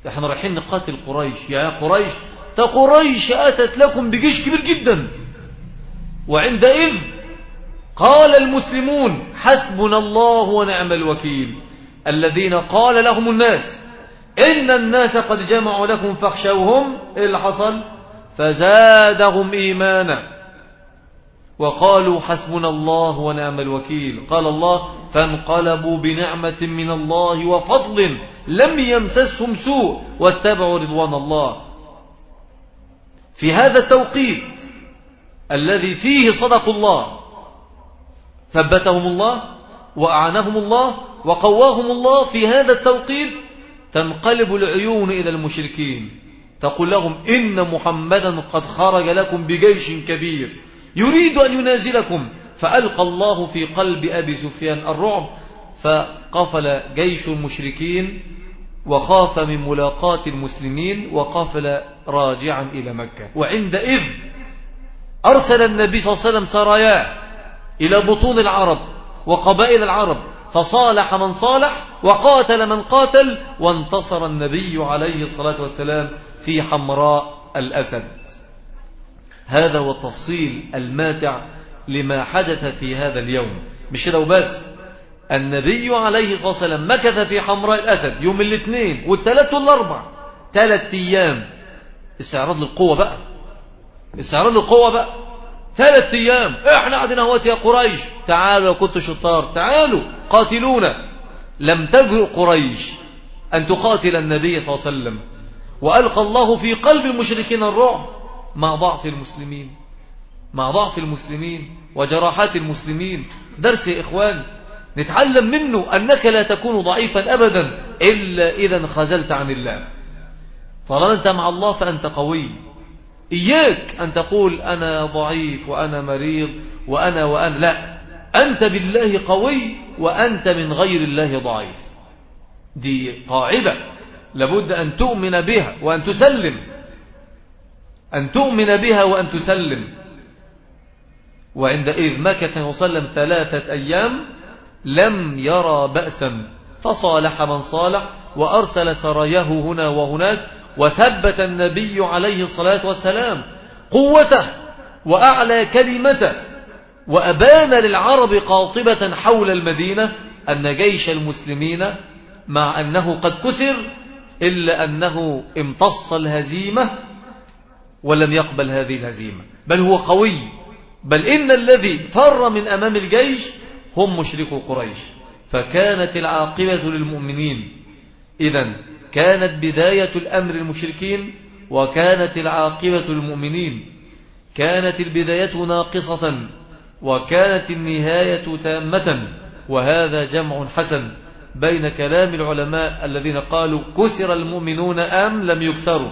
إحنا رايحين نقاتل قريش. يا قريش قريش أتت لكم بجيش كبير جدا. وعندئذ قال المسلمون حسبنا الله ونعم الوكيل. الذين قال لهم الناس إن الناس قد جمعوا لكم فاخشوهم إيه اللي حصل؟ فزادهم إيمانا. وقالوا حسبنا الله ونعم الوكيل. قال الله فانقلبوا بنعمة من الله وفضل لم يمسسهم سوء واتبعوا رضوان الله. في هذا التوقيت الذي فيه صدقوا الله ثبتهم الله وأعانهم الله وقواهم الله في هذا التوقيت تنقلب العيون إلى المشركين. تقول لهم إن محمدا قد خرج لكم بجيش كبير يريد أن ينازلكم. فألقى الله في قلب أبي سفيان الرعب فقفل جيش المشركين وخاف من ملاقاة المسلمين وقفل راجعا إلى مكة. وعندئذ أرسل النبي صلى الله عليه وسلم سراياه إلى بطون العرب وقبائل العرب. فصالح من صالح وقاتل من قاتل وانتصر النبي عليه الصلاة والسلام في حمراء الأسد. هذا هو التفصيل الماتع لما حدث في هذا اليوم. مش لو بس النبي عليه الصلاة والسلام مكث في حمراء الأسد يوم الاثنين والثلاث والأربع. ثلاث أيام. استعراض للقوة بقى. استعراض للقوة بقى. ثلاث أيام. إحنا قاعدين أهوت يا قريش. تعالوا لو كنتوا شطار. تعالوا قاتلونا. لم تجرؤ قريش أن تقاتل النبي صلى الله عليه وسلم. وألقى الله في قلب المشركين الرعب مع ضعف المسلمين. مع ضعف المسلمين وجراحات المسلمين. درس يا إخوان نتعلم منه أنك لا تكون ضعيفا أبدا إلا إذا خزلت عن الله. طالما أنت مع الله فأنت قوي. إياك أن تقول أنا ضعيف وأنا مريض وأنا وأنا لا. أنت بالله قوي وأنت من غير الله ضعيف. دي قاعدة لابد أن تؤمن بها وأن تسلم. أن تؤمن بها وأن تسلم. وعندئذ مكث وسلم ثلاثة أيام لم يرى بأسا. فصالح من صالح وأرسل سراياه هنا وهناك وثبت النبي عليه الصلاة والسلام قوته وأعلى كلمته وأبان للعرب قاطبة حول المدينة أن جيش المسلمين مع أنه قد كثر إلا أنه امتص الهزيمة ولم يقبل هذه الهزيمة. بل هو قوي. بل إن الذي فر من أمام الجيش هم مشركو قريش. فكانت العاقبة للمؤمنين. إذا كانت بداية الأمر المشركين وكانت العاقبة للمؤمنين كانت البداية ناقصة وكانت النهاية تامة وهذا جمع حسن بين كلام العلماء الذين قالوا كسر المؤمنون أم لم يكسروا.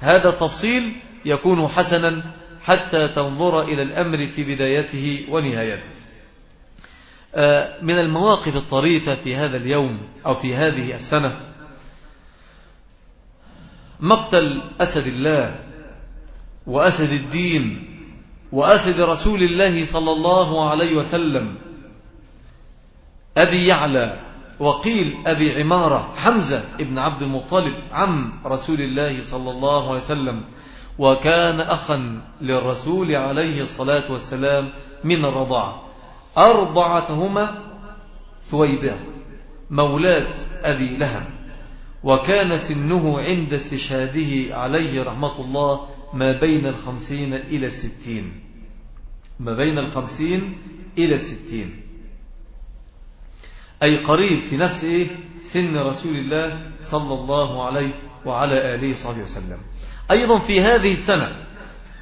هذا التفصيل يكون حسنا حتى تنظر إلى الأمر في بدايته ونهايته. آه، من المواقف الطريفة في هذا اليوم أو في هذه السنة مقتل أسد الله وأسد الدين وأسد رسول الله صلى الله عليه وسلم. أبي يعلى وقيل أبي عمارة حمزة ابن عبد المطلب عم رسول الله صلى الله عليه وسلم. وكان أخا للرسول عليه الصلاة والسلام من الرضاعة أرضعتهما ثويبة. مولاة أبي لهب. وكان سنه عند استشهاده عليه رحمة الله ما بين الخمسين إلى الستين. ما بين الخمسين إلى الستين. أي قريب في نفس إيه؟ سن رسول الله صلى الله عليه وعلى آله وصحبه وسلم. أيضا في هذه السنة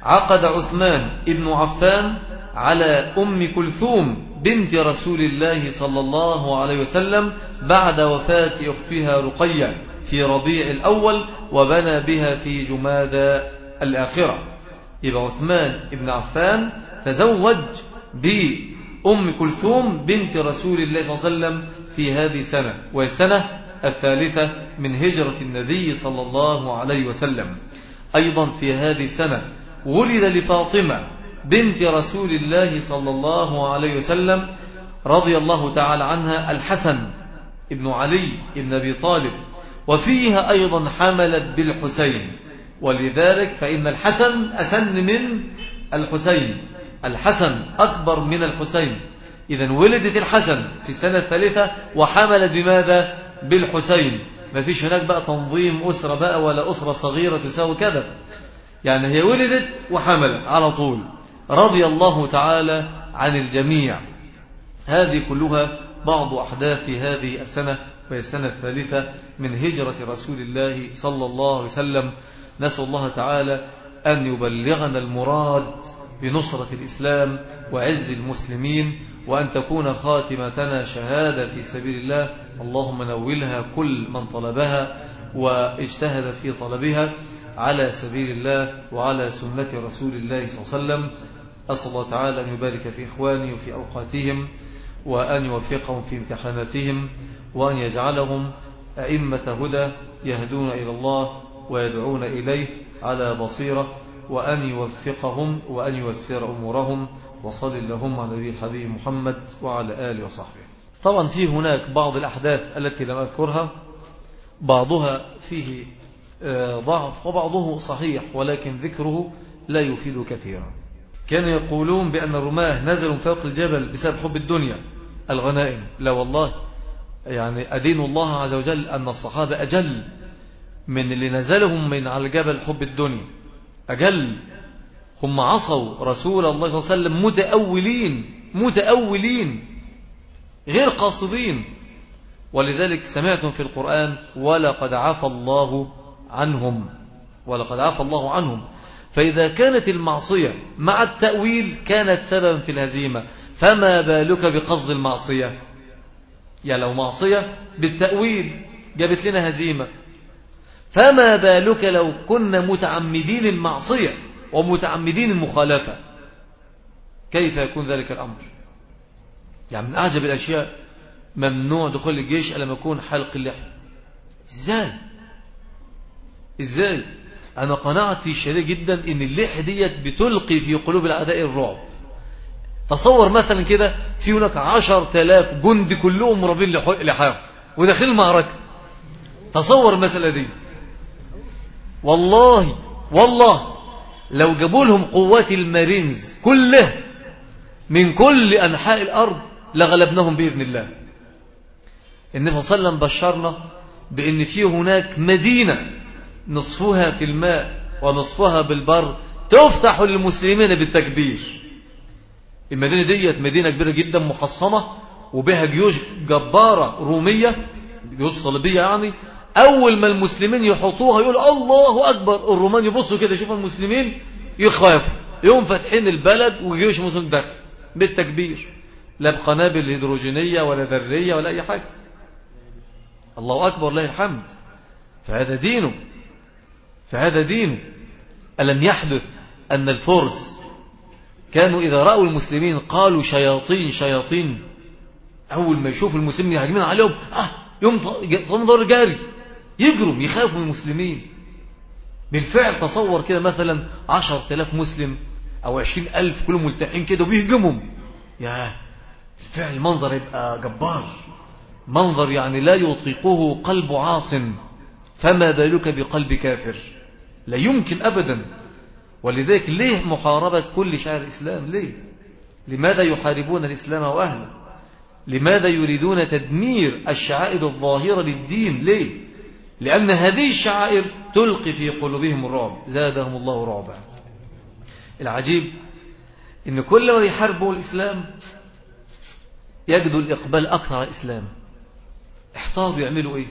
عقد عثمان ابن عفان على أم كلثوم بنت رسول الله صلى الله عليه وسلم بعد وفاة أختها رقية. في ربيع الأول وبنى بها في جمادى الآخرة. يبقى عثمان بن عفان تزوج بأم كلثوم بنت رسول الله صلى الله عليه وسلم في هذه السنة والسنة الثالثة من هجرة النبي صلى الله عليه وسلم. أيضا في هذه السنة ولد لفاطمة بنت رسول الله صلى الله عليه وسلم رضي الله تعالى عنها الحسن ابن علي ابن أبي طالب. وفيها أيضا حملت بالحسين ولذلك فإن الحسن أسن من الحسين الحسن أكبر من الحسين. إذا ولدت الحسن في السنة الثالثة وحملت بماذا؟ بالحسين. ما فيش هناك بقى تنظيم أسرة بقى ولا أسرة صغيرة تساوي كذا. يعني هي ولدت وحملت على طول. رضي الله تعالى عن الجميع. هذه كلها بعض أحداث هذه السنة وهي السنة الثالثة من هجرة رسول الله صلى الله عليه وسلم. نسأل الله تعالى أن يبلغنا المراد بنصرة الإسلام وعز المسلمين وأن تكون خاتمتنا شهادة في سبيل الله. اللهم نولها كل من طلبها واجتهد في طلبها على سبيل الله وعلى سنة رسول الله صلى الله عليه وسلم. أسأل الله تعالى أن يبارك في إخواني وفي أوقاتهم وأن يوفقهم في امتحاناتهم وأن يجعلهم أئمة هدى يهدون إلى الله ويدعون إليه على بصيرة وأن يوفقهم وأن يوسر أمورهم وصل اللهم على نبي الحبيب محمد وعلى آله وصحبه. طبعا في هناك بعض الأحداث التي لم أذكرها بعضها فيه آه، ضعف وبعضه صحيح ولكن ذكره لا يفيد كثيرا. كانوا يقولون بأن الرماة نزلوا فوق الجبل بسبب حب الدنيا الغنائم. لا والله. يعني أدين الله عز وجل أن الصحابة أجل من اللي نزلهم من على الجبل حب الدنيا. أجل. هم عصوا رسول الله صلى الله عليه وسلم متأولين متأولين غير قاصدين. ولذلك سمعتم في القرآن ولقد عفى الله عنهم. ولقد عفى الله عنهم. فإذا كانت المعصية مع التأويل كانت سببا في الهزيمة. فما بالك بقصد المعصية؟ يعني لو معصية بالتأويل جابت لنا هزيمة. فما بالك لو كنا متعمدين المعصية ومتعمدين المخالفة؟ كيف يكون ذلك الأمر؟ يعني من أعجب الأشياء ممنوع دخول الجيش لما يكون حلق اللحية. إزاي؟ إزاي؟ أنا قناعتي الشديدة جدا إن اللحية ديت بتلقي في قلوب الأعداء الرعب. تصور مثلا كده في هناك عشر تلاف جندي كلهم مرابين لحاهم وداخلين المعركة تصور المسألة دي. والله والله لو جابوا لهم قوات المارينز كلها من كل أنحاء الأرض لغلبناهم بإذن الله. النبي صلى الله عليه وسلم بشرنا بأن في هناك مدينة نصفها في الماء ونصفها بالبر تفتح للمسلمين بالتكبير. المدينة ديت مدينة كبيرة جدا محصنة وبها جيوش جبارة رومية جيوش صليبية يعني. أول ما المسلمين يحطوها يقول الله أكبر الرومان يبصوا كده يشوفوا المسلمين يخافوا يوم فاتحين البلد وجيوش مسلم داخل بالتكبير. لا بقنابل هيدروجينية ولا ذرية ولا أي حاجة. الله أكبر له الحمد. فهذا دينه فهذا دينه. ألم يحدث أن الفرس كانوا إذا رأوا المسلمين قالوا شياطين شياطين. أول ما يشوفوا المسلمين يهاجمين عليهم آه يوم تنظر جاري. يجروا يخافوا المسلمين. بالفعل تصور كده مثلا عشر تلاف مسلم أو عشرين ألف كلهم ملتحين كده وبيهجمهم. يا الفعل المنظر يبقى جبار. منظر يعني لا يطيقه قلب عاص. فما بالك بقلب كافر؟ لا يمكن أبدا. ولذلك ليه محاربة كل شعر الإسلام؟ ليه؟ لماذا يحاربون الإسلام وأهله؟ لماذا يريدون تدمير الشعائر الظاهرة للدين؟ ليه؟ لأن هذه الشعائر تلقي في قلوبهم الرعب زادهم الله رعبا. العجيب إن كل ما يحاربوا الإسلام يجدوا الإقبال أكثر على الإسلام. احتاروا يعملوا إيه؟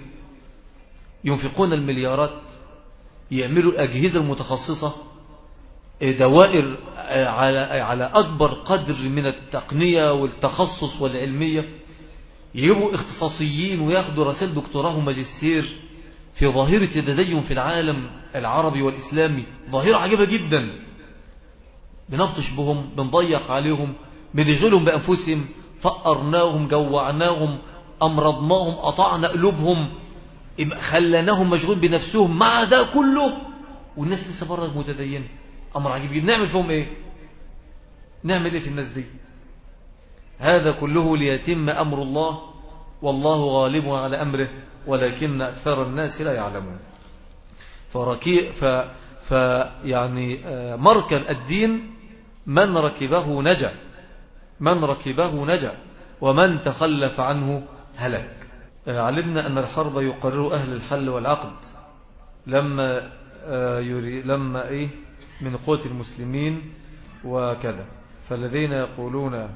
ينفقون المليارات يعملوا الأجهزة المتخصصة دوائر على على أكبر قدر من التقنية والتخصص والعلمية يجيبوا اختصاصيين وياخدوا رسائل دكتوراه وماجستير في ظاهرة التدين في العالم العربي والإسلامي. ظاهرة عجيبة جدا. بنبطش بهم بنضيق عليهم بنشغلهم بأنفسهم. فقرناهم جوعناهم أمرضناهم قطعنا قلوبهم. خلناهم مشغول بنفسهم مع ده كله والناس لسه بره متدينه أمر عجيب جدا. نعمل فيهم إيه؟ نعمل إيه في الناس دي؟ هذا كله ليتم أمر الله والله غالب على أمره ولكن أكثر الناس لا يعلمون. فركي ف فيعني آه، مركب الدين من ركبه نجا. من ركبه نجا ومن تخلف عنه هلك. آه، علمنا أن الحرب يقرر أهل الحل والعقد. لما آه، يري لما إيه؟ من قوة المسلمين وكذا. فالذين يقولون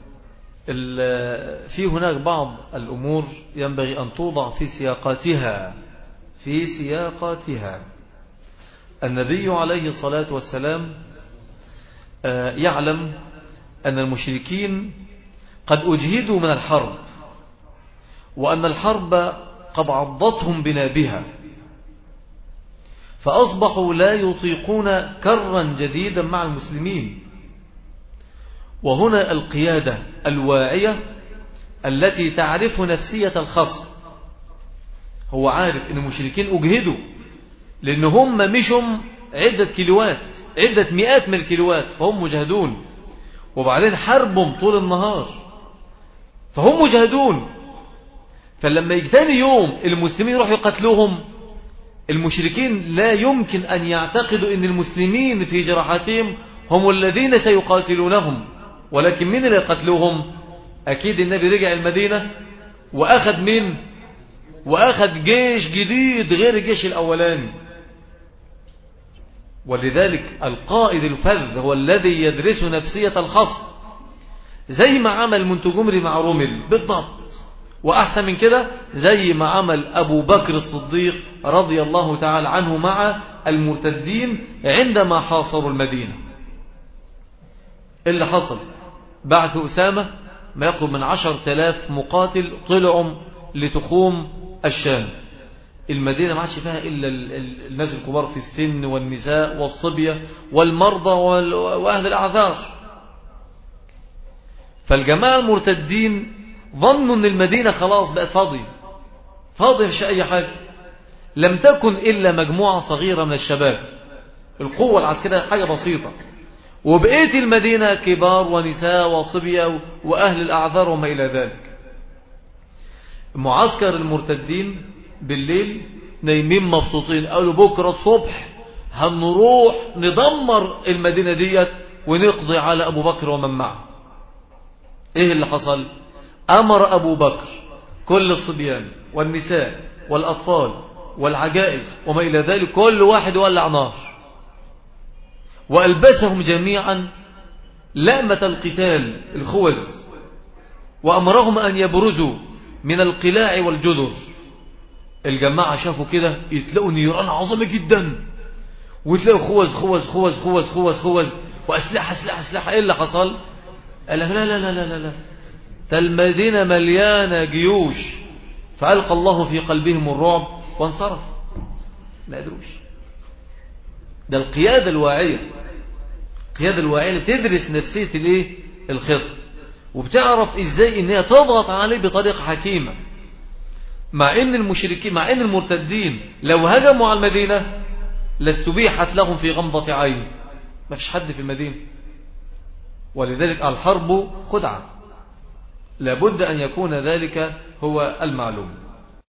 في هناك بعض الأمور ينبغي أن توضع في سياقاتها في سياقاتها. النبي عليه الصلاة والسلام آه، يعلم أن المشركين قد أجهدوا من الحرب وأن الحرب قد عضتهم بنابها. فأصبحوا لا يطيقون كرا جديدا مع المسلمين. وهنا القيادة الواعية التي تعرف نفسية الخصم. هو عارف أن المشركين أجهدوا لأن هم مشهم عدة كيلوات عدة مئات من الكيلوات فهم مجهدون وبعدين حربهم طول النهار فهم مجهدون فلما يجتني يوم المسلمين يروحوا يقتلوهم المشركين لا يمكن أن يعتقدوا أن المسلمين في جراحاتهم هم الذين سيقاتلونهم ولكن من اللي يقتلوهم أكيد النبي رجع المدينة وأخذ من وأخذ جيش جديد غير الجيش الأولاني. ولذلك القائد الفذ هو الذي يدرس نفسية الخصم زي ما عمل منتجمري مع رومل. بالضبط. وأحسن من كده زي ما عمل أبو بكر الصديق رضي الله تعالى عنه مع المرتدين عندما حاصروا المدينة. اللي حصل بعث أسامة ما يقرب من عشر تلاف مقاتل طلعوا لتخوم الشام. المدينة ما عادش فيها إلا الناس الكبار في السن والنساء والصبية والمرضى وأهل الأعذار. فالجماعة المرتدين ظنوا أن المدينة خلاص بقت فاضية. فاضية مش أي حاجة. لم تكن إلا مجموعة صغيرة من الشباب. القوة العسكرية حاجة بسيطة. وبقيت المدينة كبار ونساء وصبية وأهل الأعذار وما إلى ذلك. معسكر المرتدين بالليل نايمين مبسوطين. قالوا بكرة الصبح هنروح ندمر المدينة ديت ونقضي على أبو بكر ومن معه. إيه اللي حصل؟ أمر أبو بكر كل الصبيان والنساء والأطفال والعجائز وما إلى ذلك كل واحد ولع نار وألبسهم جميعا لأمة القتال الخوذ وأمرهم أن يبرزوا من القلاع والجدر الجماعة شافوا كده يتلاقوا نيران عظمة جدا. وتلاقوا خوذ خوذ خوذ خوذ خوذ خوذ وأسلحة أسلحة أسلحة إيه اللي حصل؟ قال لا لا لا لا لا لا. المدينة مليانة جيوش. فألقى الله في قلبهم الرعب وانصرف. ما قدروش ده القيادة الواعية. القيادة الواعية تدرس نفسية الإيه؟ الخصم. وبتعرف إزاي إن هي تضغط عليه بطريقة حكيمة. مع إن المشركين مع إن المرتدين لو هجموا على المدينة لاستبيحت لهم في غمضة عين. ما فيش حد في المدينة. ولذلك الحرب خدعة. لابد أن يكون ذلك هو المعلوم.